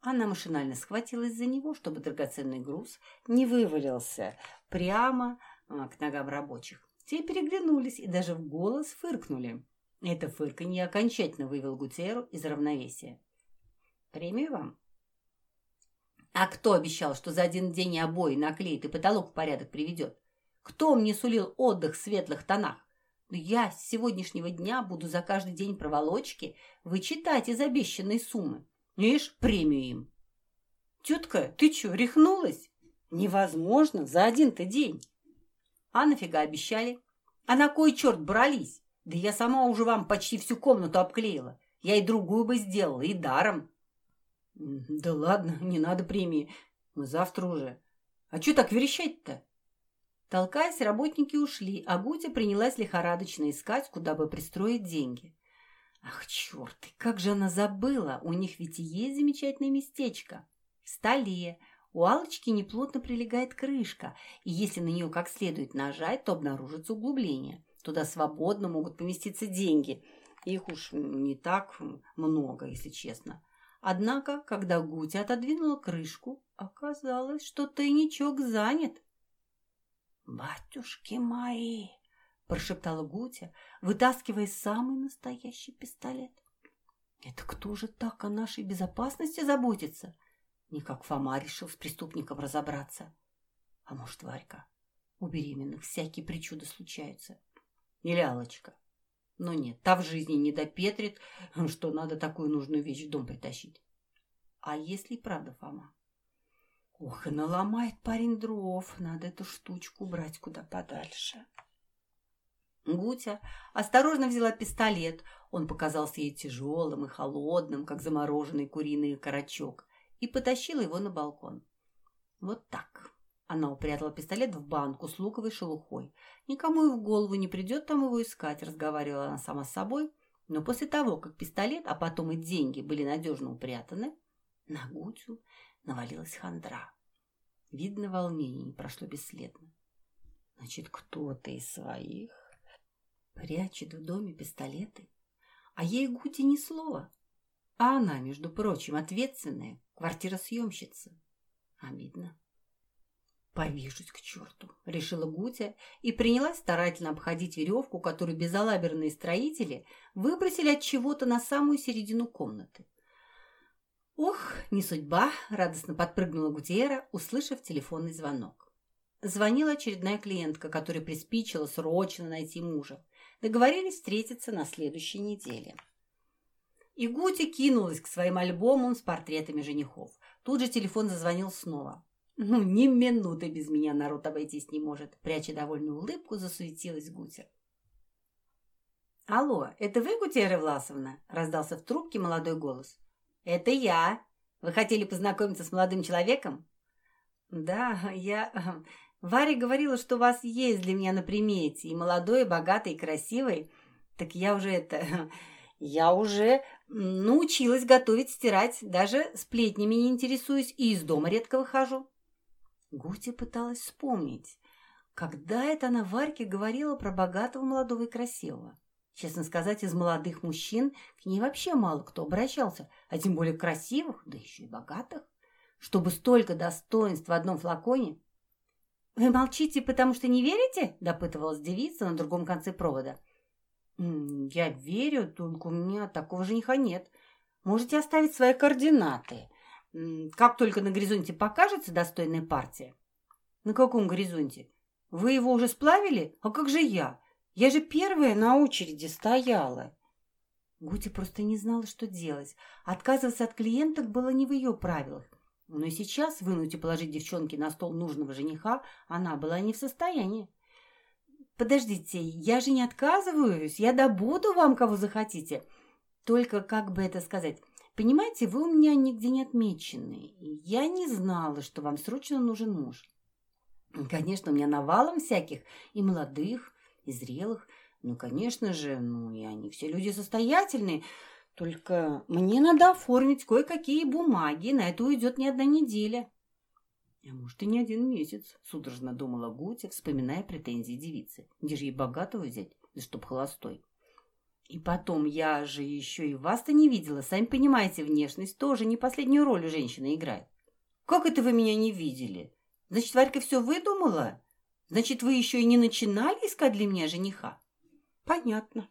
Она машинально схватилась за него, чтобы драгоценный груз не вывалился прямо а, к ногам рабочих. Те переглянулись и даже в голос фыркнули. Это фырканье окончательно вывел Гутеру из равновесия. «Премию вам?» «А кто обещал, что за один день обои наклеит и потолок в порядок приведет? Кто мне сулил отдых в светлых тонах? Я с сегодняшнего дня буду за каждый день проволочки вычитать из обещанной суммы. Лишь премию им. Тетка, ты что, рехнулась? Невозможно за один-то день. А нафига обещали? А на кой черт брались? Да я сама уже вам почти всю комнату обклеила. Я и другую бы сделала, и даром. Да ладно, не надо премии. Мы завтра уже. А что так верещать-то? Толкаясь, работники ушли, а Гутя принялась лихорадочно искать, куда бы пристроить деньги. Ах, черт, как же она забыла! У них ведь и есть замечательное местечко. В столе. У Алочки неплотно прилегает крышка, и если на нее как следует нажать, то обнаружится углубление. Туда свободно могут поместиться деньги. Их уж не так много, если честно. Однако, когда Гутя отодвинула крышку, оказалось, что тайничок занят. «Батюшки мои!» – прошептала Гутя, вытаскивая самый настоящий пистолет. «Это кто же так о нашей безопасности заботится?» Никак Фома решил с преступником разобраться. А может, Варька? У беременных всякие причуды случаются. Или Аллочка. Но нет, та в жизни не допетрит, что надо такую нужную вещь в дом притащить. А если правда Фома? Ох, и наломает парень дров. Надо эту штучку брать куда подальше. Гутя осторожно взяла пистолет. Он показался ей тяжелым и холодным, как замороженный куриный карачок, и потащила его на балкон. Вот так. Она упрятала пистолет в банку с луковой шелухой. Никому и в голову не придет там его искать, разговаривала она сама с собой. Но после того, как пистолет, а потом и деньги были надежно упрятаны, на Гутю навалилась хандра. Видно, волнение не прошло бесследно. Значит, кто-то из своих прячет в доме пистолеты, а ей Гути ни слова. А она, между прочим, ответственная квартиросъемщица. Обидно. «Повешусь к черту», — решила Гутя и принялась старательно обходить веревку, которую безалаберные строители выбросили от чего-то на самую середину комнаты. «Ох, не судьба!» – радостно подпрыгнула Гутиера, услышав телефонный звонок. Звонила очередная клиентка, которая приспичила срочно найти мужа. Договорились встретиться на следующей неделе. И Гути кинулась к своим альбомам с портретами женихов. Тут же телефон зазвонил снова. «Ну, ни минуты без меня народ обойтись не может», пряча довольную улыбку, засуетилась Гутя. «Алло, это вы, Гутера Власовна?» – раздался в трубке молодой голос. «Это я. Вы хотели познакомиться с молодым человеком?» «Да, я... Варя говорила, что у вас есть для меня на примете. И молодой, и богатый, и красивый. Так я уже это... Я уже научилась готовить, стирать. Даже сплетнями не интересуюсь и из дома редко выхожу». Гутя пыталась вспомнить, когда это она Варьке говорила про богатого, молодого и красивого. Честно сказать, из молодых мужчин к ней вообще мало кто обращался, а тем более красивых, да еще и богатых. Чтобы столько достоинств в одном флаконе. «Вы молчите, потому что не верите?» – допытывалась девица на другом конце провода. «Я верю, только у меня такого жениха нет. Можете оставить свои координаты. Как только на горизонте покажется достойная партия». «На каком горизонте? Вы его уже сплавили? А как же я?» Я же первая на очереди стояла. Гути просто не знала, что делать. Отказываться от клиенток было не в ее правилах. Но сейчас вынуть и положить девчонке на стол нужного жениха она была не в состоянии. «Подождите, я же не отказываюсь, я добуду вам, кого захотите. Только, как бы это сказать, понимаете, вы у меня нигде не отмечены. Я не знала, что вам срочно нужен муж. Конечно, у меня навалом всяких, и молодых, и зрелых, Ну, конечно же, ну и они все люди состоятельные. Только мне надо оформить кое-какие бумаги, на это уйдет не одна неделя. А может, и не один месяц, судорожно думала Гутя, вспоминая претензии девицы. Где же ей богатого взять, да чтоб холостой? И потом, я же еще и вас-то не видела. Сами понимаете, внешность тоже не последнюю роль у женщины играет. Как это вы меня не видели? Значит, Варька все выдумала? Значит, вы еще и не начинали искать для меня жениха? Понятно.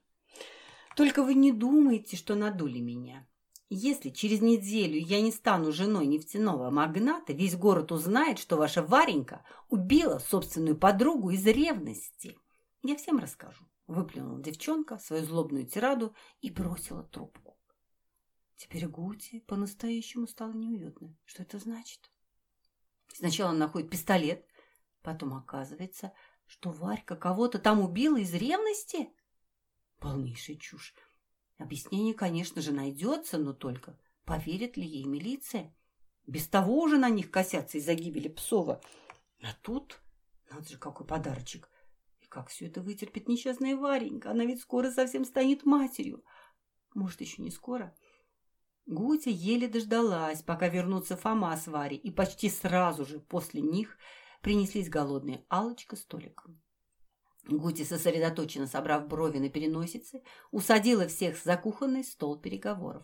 Только вы не думаете, что надули меня. Если через неделю я не стану женой нефтяного магната, весь город узнает, что ваша Варенька убила собственную подругу из ревности. Я всем расскажу. Выплюнула девчонка свою злобную тираду и бросила трубку. Теперь Гути по-настоящему стало неуютно. Что это значит? Сначала он находит пистолет, потом оказывается, что Варька кого-то там убила из ревности. Полнейшая чушь. Объяснение, конечно же, найдется, но только поверит ли ей милиция? Без того уже на них косятся из-за гибели Псова. А тут, надо же, какой подарочек. И как все это вытерпит несчастная Варенька? Она ведь скоро совсем станет матерью. Может, еще не скоро? Гутя еле дождалась, пока вернутся Фома с Варей, и почти сразу же после них принеслись голодные алочка с Толиком. Гути, сосредоточенно собрав брови на переносице, усадила всех за кухонный стол переговоров.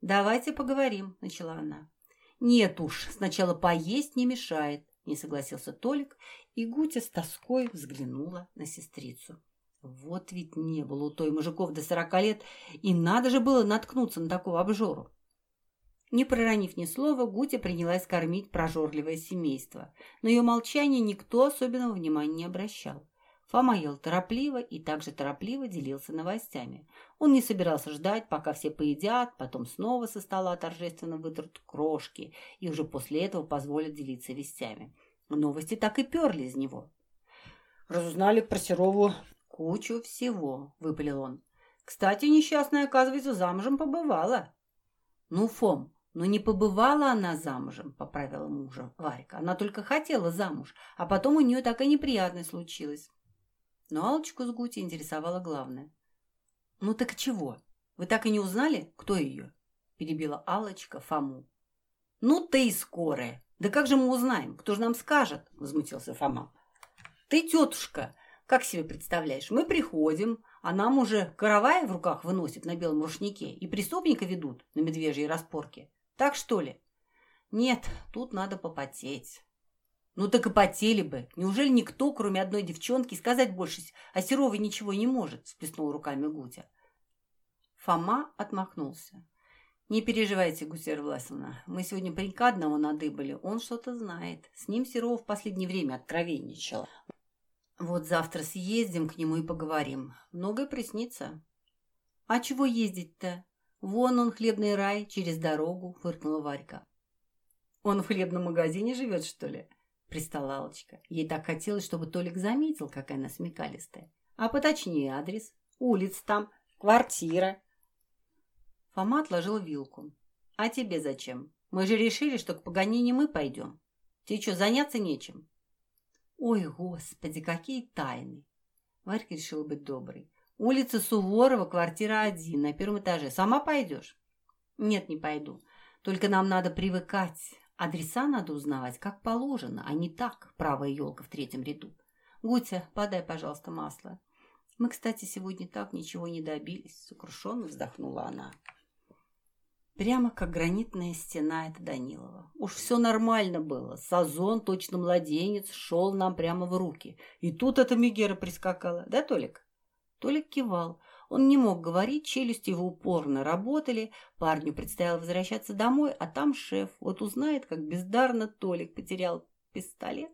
«Давайте поговорим», — начала она. «Нет уж, сначала поесть не мешает», — не согласился Толик, и Гутя с тоской взглянула на сестрицу. Вот ведь не было у той мужиков до сорока лет, и надо же было наткнуться на такого обжору. Не проронив ни слова, Гутя принялась кормить прожорливое семейство. На ее молчание никто особенного внимания не обращал. Фома ел торопливо и также торопливо делился новостями. Он не собирался ждать, пока все поедят, потом снова со стола торжественно вытрут крошки и уже после этого позволят делиться вестями. Новости так и перли из него. Разузнали про Серову кучу всего, выпалил он. Кстати, несчастная, оказывается, замужем побывала. Ну, Фом, ну не побывала она замужем, поправила мужа Варька. Она только хотела замуж, а потом у нее такая неприятность случилась. Но Алочку с Гути интересовало главное. «Ну так чего? Вы так и не узнали, кто ее?» перебила Алочка Фому. «Ну ты и скорая! Да как же мы узнаем? Кто же нам скажет?» возмутился Фома. «Ты, тетушка, как себе представляешь? Мы приходим, а нам уже каравай в руках выносят на белом рушнике и преступника ведут на медвежьей распорке. Так что ли?» «Нет, тут надо попотеть». Ну так и потели бы. Неужели никто, кроме одной девчонки, сказать больше о Серовой ничего не может? Сплеснул руками Гутя. Фома отмахнулся. Не переживайте, Гусера Власовна. Мы сегодня паренька одного надыбали. Он что-то знает. С ним Серова в последнее время откровенничала. Вот завтра съездим к нему и поговорим. Многое приснится. А чего ездить-то? Вон он, хлебный рай, через дорогу, фыркнула Варька. Он в хлебном магазине живет, что ли? пристала Алочка. Ей так хотелось, чтобы Толик заметил, какая она смекалистая. А поточнее адрес, улиц там, квартира. Фома отложил вилку. А тебе зачем? Мы же решили, что к Паганини мы пойдем. Тебе что, заняться нечем? Ой, господи, какие тайны! Варька решила быть доброй. Улица Суворова, квартира один, на первом этаже. Сама пойдешь? Нет, не пойду. Только нам надо привыкать. Адреса надо узнавать как положено, а не так, правая елка в третьем ряду. Гутя, подай, пожалуйста, масло. Мы, кстати, сегодня так ничего не добились, сокрушенно вздохнула она. Прямо как гранитная стена это Данилова. Уж все нормально было. Сазон, точно младенец, шел нам прямо в руки. И тут эта Мегера прискакала. Да, Толик? Толик кивал. Он не мог говорить, челюсти его упорно работали. Парню предстояло возвращаться домой, а там шеф. Вот узнает, как бездарно Толик потерял пистолет.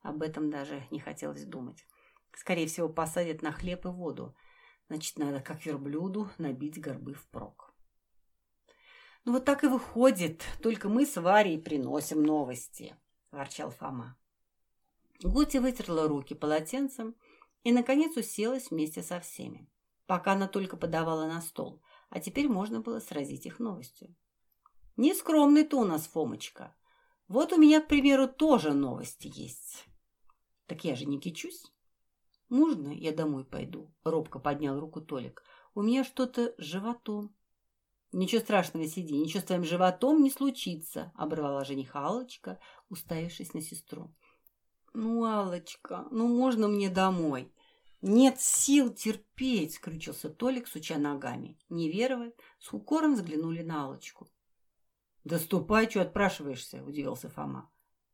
Об этом даже не хотелось думать. Скорее всего, посадят на хлеб и воду. Значит, надо, как верблюду, набить горбы впрок. «Ну вот так и выходит. Только мы с Варей приносим новости», – ворчал Фома. Гути вытерла руки полотенцем и, наконец, уселась вместе со всеми пока она только подавала на стол, а теперь можно было сразить их новостью. «Нескромный ты у нас, Фомочка. Вот у меня, к примеру, тоже новости есть». «Так я же не кичусь». «Можно я домой пойду?» – робко поднял руку Толик. «У меня что-то с животом». «Ничего страшного, сиди, ничего с твоим животом не случится», – оборвала жениха Аллочка, уставившись на сестру. «Ну, Аллочка, ну можно мне домой?» «Нет сил терпеть!» – скрючился Толик, суча ногами. Неверовы с укором взглянули на Аллочку. «Да ступай, что отпрашиваешься?» – удивился Фома.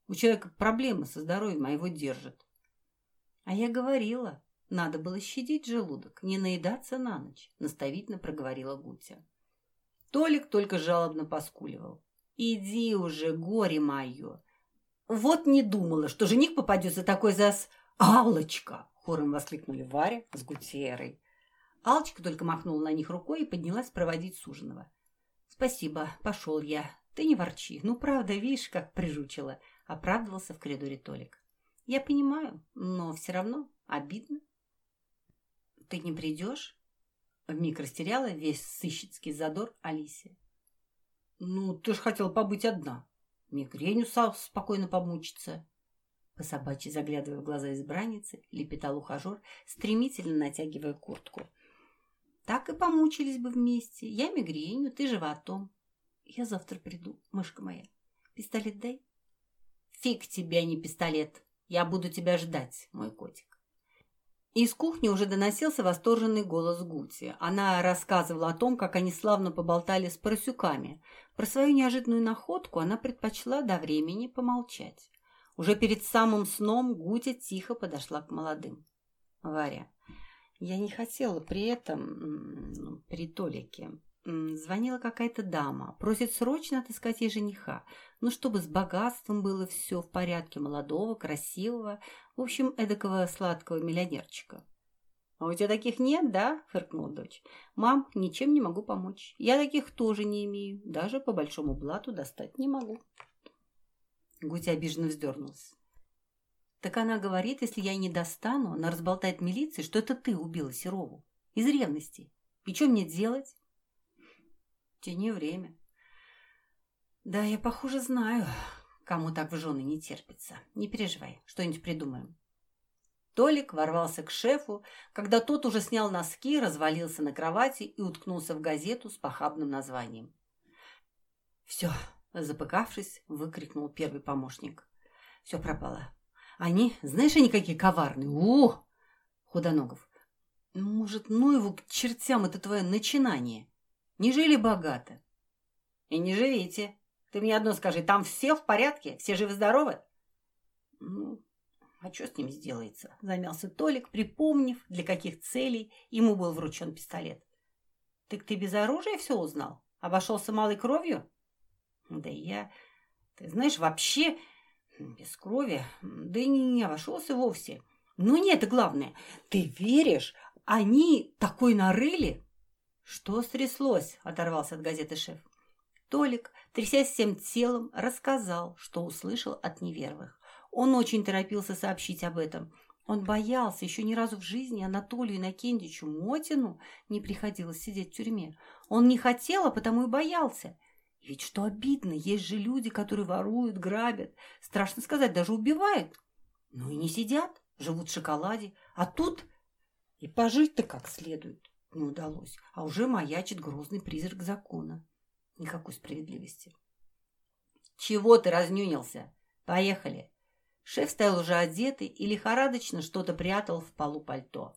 «У человека проблемы со здоровьем, а его держат». «А я говорила, надо было щадить желудок, не наедаться на ночь», – наставительно проговорила Гутя. Толик только жалобно поскуливал. «Иди уже, горе мое!» «Вот не думала, что жених попадется такой зас...» «Аллочка!» – хором воскликнули Варя с Гутьерой. Алочка только махнула на них рукой и поднялась проводить суженого. «Спасибо, пошел я. Ты не ворчи. Ну, правда, видишь, как прижучила», – оправдывался в коридоре Толик. Я понимаю, но все равно обидно. Ты не придешь? Вмиг растеряла весь сыщицкий задор Алисия. Ну, ты ж хотела побыть одна. Мигренью спокойно помучиться. По собачьи заглядывая в глаза избранницы, лепетал ухажер, стремительно натягивая куртку. Так и помучились бы вместе. Я мигренью, ты животом. Я завтра приду, мышка моя. Пистолет дай. Фиг тебе, а не пистолет, я буду тебя ждать, мой котик. Из кухни уже доносился восторженный голос Гути. Она рассказывала о том, как они славно поболтали с поросюками. Про свою неожиданную находку она предпочла до времени помолчать. Уже перед самым сном Гутя тихо подошла к молодым. «Варя, я не хотела при этом, при Толике, Звонила какая-то дама, просит срочно отыскать ей жениха. Ну, чтобы с богатством было все в порядке, молодого, красивого, в общем, эдакого сладкого миллионерчика. «А у тебя таких нет, да?» – фыркнула дочь. «Мам, ничем не могу помочь. Я таких тоже не имею. Даже по большому блату достать не могу». Гутя обиженно вздернулась. «Так она говорит, если я не достану, она разболтает милиции, что это ты убила Серову. Из ревности. И что мне делать?» Тяни время. Да, я, похоже, знаю, кому так в жены не терпится. Не переживай, что-нибудь придумаем. Толик ворвался к шефу, когда тот уже снял носки, развалился на кровати и уткнулся в газету с похабным названием. «Все», — запыкавшись, выкрикнул первый помощник. «Все пропало. Они, знаешь, они какие коварные. О, Худоногов, может, ну его к чертям это твое начинание?» Не жили богато. И не живите. Ты мне одно скажи, там все в порядке? Все живы-здоровы? Ну, а что с ним сделается? Замялся Толик, припомнив, для каких целей ему был вручен пистолет. Так ты без оружия все узнал? Обошелся малой кровью? Да я, ты знаешь, вообще без крови, да и не обошелся вовсе. Но не это главное. Ты веришь, они такой нарыли, «Что стряслось?» – оторвался от газеты шеф. Толик, трясясь всем телом, рассказал, что услышал от неверных. Он очень торопился сообщить об этом. Он боялся, еще ни разу в жизни Анатолию Иннокентьевичу Мотину не приходилось сидеть в тюрьме. Он не хотел, а потому и боялся. Ведь что обидно, есть же люди, которые воруют, грабят, страшно сказать, даже убивают. Ну и не сидят, живут в шоколаде. А тут и пожить-то как следует не удалось, а уже маячит грозный призрак закона. Никакой справедливости. «Чего ты разнюнился? Поехали!» Шеф стоял уже одетый и лихорадочно что-то прятал в полу пальто.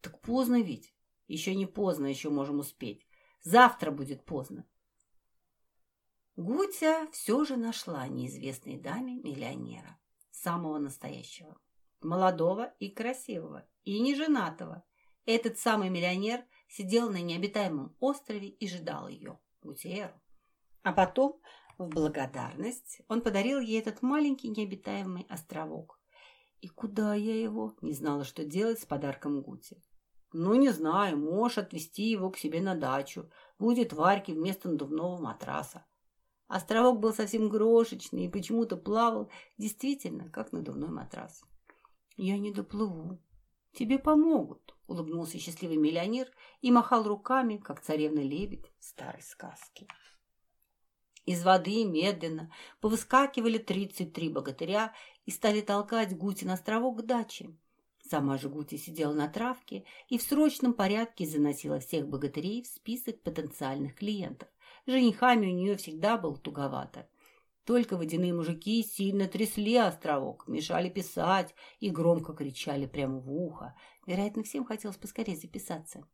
«Так поздно ведь!» «Еще не поздно, еще можем успеть. Завтра будет поздно!» Гутя все же нашла неизвестной даме миллионера, самого настоящего, молодого и красивого, и неженатого, этот самый миллионер сидел на необитаемом острове и ждал ее, Гутиеру. А потом, в благодарность, он подарил ей этот маленький необитаемый островок. И куда я его? Не знала, что делать с подарком Гути. Ну, не знаю, можешь отвезти его к себе на дачу. Будет Варьке вместо надувного матраса. Островок был совсем крошечный и почему-то плавал действительно, как надувной матрас. Я не доплыву. Тебе помогут улыбнулся счастливый миллионер и махал руками, как царевна-лебедь старой сказки. Из воды медленно повыскакивали тридцать три богатыря и стали толкать Гутин островок к даче. Сама же Гути сидела на травке и в срочном порядке заносила всех богатырей в список потенциальных клиентов. Женихами у нее всегда было туговато. Только водяные мужики сильно трясли островок, мешали писать и громко кричали прямо в ухо. Вероятно, всем хотелось поскорее записаться.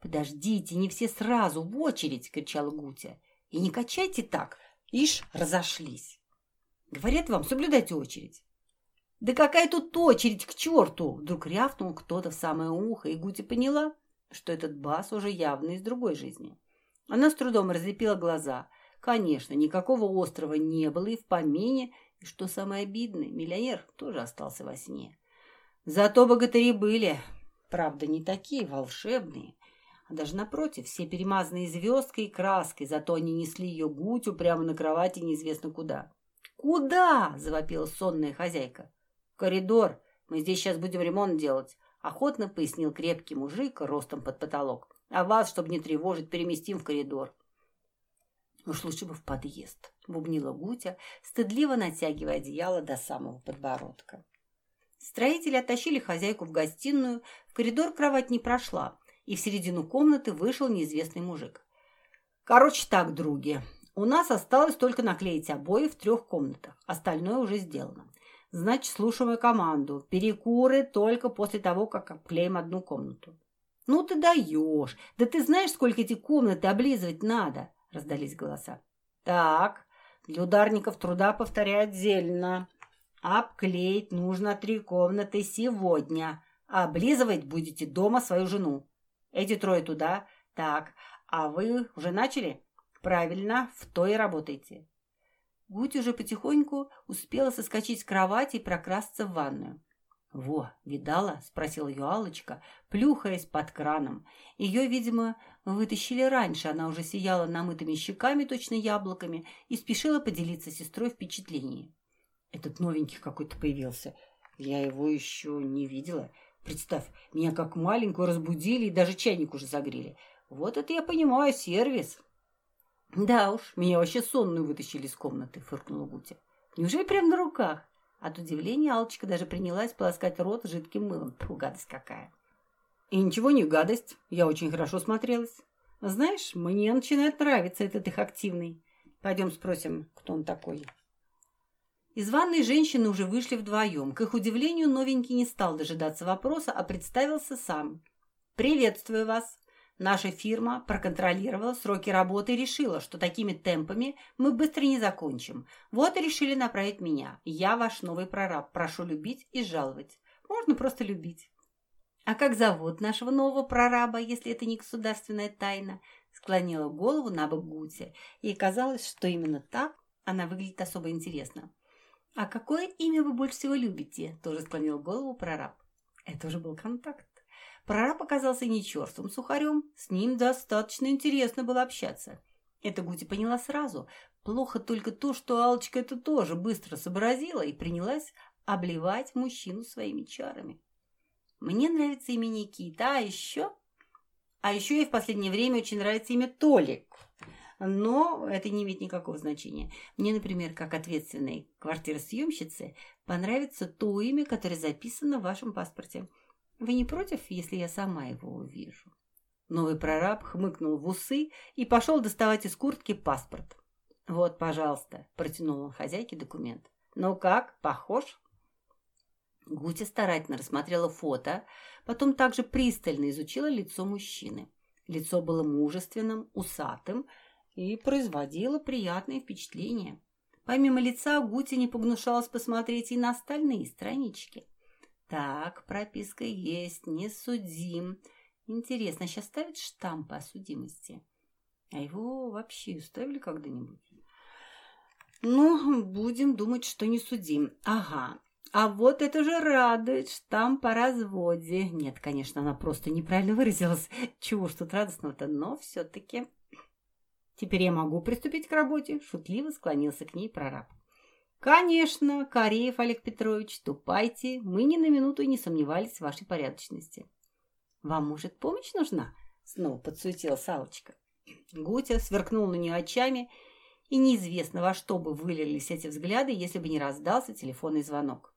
«Подождите, не все сразу, в очередь!» — кричала Гутя. «И не качайте так, ишь, разошлись!» «Говорят вам, соблюдайте очередь!» «Да какая тут очередь к черту!» Вдруг рявкнул кто-то в самое ухо, и Гути поняла, что этот бас уже явно из другой жизни. Она с трудом разлепила глаза. Конечно, никакого острова не было и в помине, и, что самое обидное, миллионер тоже остался во сне. Зато богатыри были, правда, не такие волшебные, а даже напротив, все перемазанные звездкой и краской, зато они несли ее Гутю прямо на кровати неизвестно куда. «Куда?» – завопила сонная хозяйка коридор. Мы здесь сейчас будем ремонт делать», — охотно пояснил крепкий мужик ростом под потолок. «А вас, чтобы не тревожить, переместим в коридор». «Уж лучше бы в подъезд», — бубнила Гутя, стыдливо натягивая одеяло до самого подбородка. Строители оттащили хозяйку в гостиную, в коридор кровать не прошла, и в середину комнаты вышел неизвестный мужик. «Короче так, други, у нас осталось только наклеить обои в трех комнатах, остальное уже сделано. Значит, слушаем команду. Перекуры только после того, как обклеим одну комнату. Ну ты даешь. Да ты знаешь, сколько эти комнаты облизывать надо? Раздались голоса. Так, для ударников труда повторяю отдельно. Обклеить нужно три комнаты сегодня. А облизывать будете дома свою жену. Эти трое туда. Так, а вы уже начали? Правильно, в то и работаете. Гуть уже потихоньку успела соскочить с кровати и прокрасться в ванную. «Во, видала?» – спросила ее Аллочка, плюхаясь под краном. Ее, видимо, вытащили раньше, она уже сияла намытыми щеками, точно яблоками, и спешила поделиться с сестрой впечатлением. «Этот новенький какой-то появился. Я его еще не видела. Представь, меня как маленькую разбудили и даже чайник уже загрели. Вот это я понимаю, сервис!» «Да уж, меня вообще сонную вытащили из комнаты», — фыркнула Гутя. «Неужели прямо на руках?» От удивления Алочка даже принялась полоскать рот жидким мылом. Фу, гадость какая. И ничего не гадость, я очень хорошо смотрелась. Знаешь, мне начинает нравиться этот их активный. Пойдем спросим, кто он такой. Из ванной женщины уже вышли вдвоем. К их удивлению, новенький не стал дожидаться вопроса, а представился сам. «Приветствую вас. Наша фирма проконтролировала сроки работы и решила, что такими темпами мы быстро не закончим. Вот и решили направить меня. Я ваш новый прораб. Прошу любить и жаловать. Можно просто любить. А как зовут нашего нового прораба, если это не государственная тайна? Склонила голову на бок Гути. Ей казалось, что именно так она выглядит особо интересно. «А какое имя вы больше всего любите?» Тоже склонил голову прораб. Это уже был контакт. Прораб оказался не черствым сухарем, с ним достаточно интересно было общаться. Это Гути поняла сразу. Плохо только то, что Алочка это тоже быстро сообразила и принялась обливать мужчину своими чарами. Мне нравится имя Никита, а еще... А еще ей в последнее время очень нравится имя Толик. Но это не имеет никакого значения. Мне, например, как ответственной квартиросъемщице, понравится то имя, которое записано в вашем паспорте – вы не против, если я сама его увижу?» Новый прораб хмыкнул в усы и пошел доставать из куртки паспорт. «Вот, пожалуйста», – протянул он хозяйке документ. «Ну как, похож?» Гутя старательно рассмотрела фото, потом также пристально изучила лицо мужчины. Лицо было мужественным, усатым и производило приятное впечатление. Помимо лица Гутя не погнушалась посмотреть и на остальные странички. Так, прописка есть, не судим. Интересно, сейчас ставят штампы о судимости? А его вообще ставили когда-нибудь? Ну, будем думать, что не судим. Ага, а вот это же радует, штамп о разводе. Нет, конечно, она просто неправильно выразилась. Чего ж тут радостного-то, но все-таки... Теперь я могу приступить к работе, шутливо склонился к ней прораб. «Конечно, Кореев Олег Петрович, ступайте. Мы ни на минуту не сомневались в вашей порядочности». «Вам, может, помощь нужна?» Снова подсуетила Салочка. Гутя сверкнул на нее очами, и неизвестно, во что бы вылились эти взгляды, если бы не раздался телефонный звонок.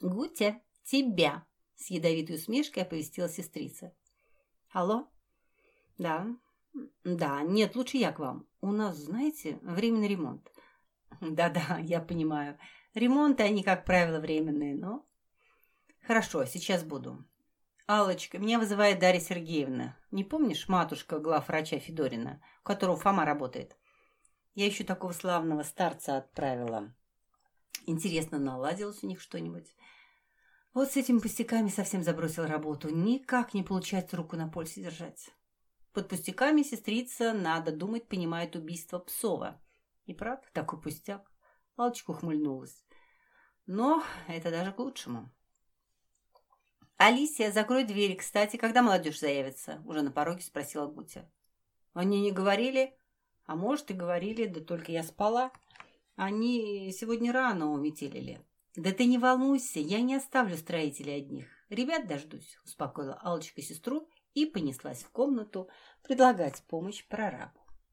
«Гутя, тебя!» С ядовитой усмешкой оповестила сестрица. Алло? Да. Да, нет, лучше я к вам. У нас, знаете, временный ремонт. Да-да, я понимаю. Ремонты, они, как правило, временные, но... Хорошо, сейчас буду. алочка меня вызывает Дарья Сергеевна. Не помнишь, матушка главврача Федорина, у которого Фома работает? Я еще такого славного старца отправила. Интересно, наладилось у них что-нибудь? Вот с этими пустяками совсем забросил работу. Никак не получается руку на польсе держать. Под пустяками сестрица, надо думать, понимает убийство Псова. И правда, такой пустяк. Алочка ухмыльнулась. Но это даже к лучшему. «Алисия, закрой двери. Кстати, когда молодежь заявится?» Уже на пороге спросила Гутя. «Они не говорили?» «А может, и говорили, да только я спала. Они сегодня рано уметелили». «Да ты не волнуйся, я не оставлю строителей одних. Ребят дождусь», — успокоила Алочка сестру и понеслась в комнату предлагать помощь прорабу.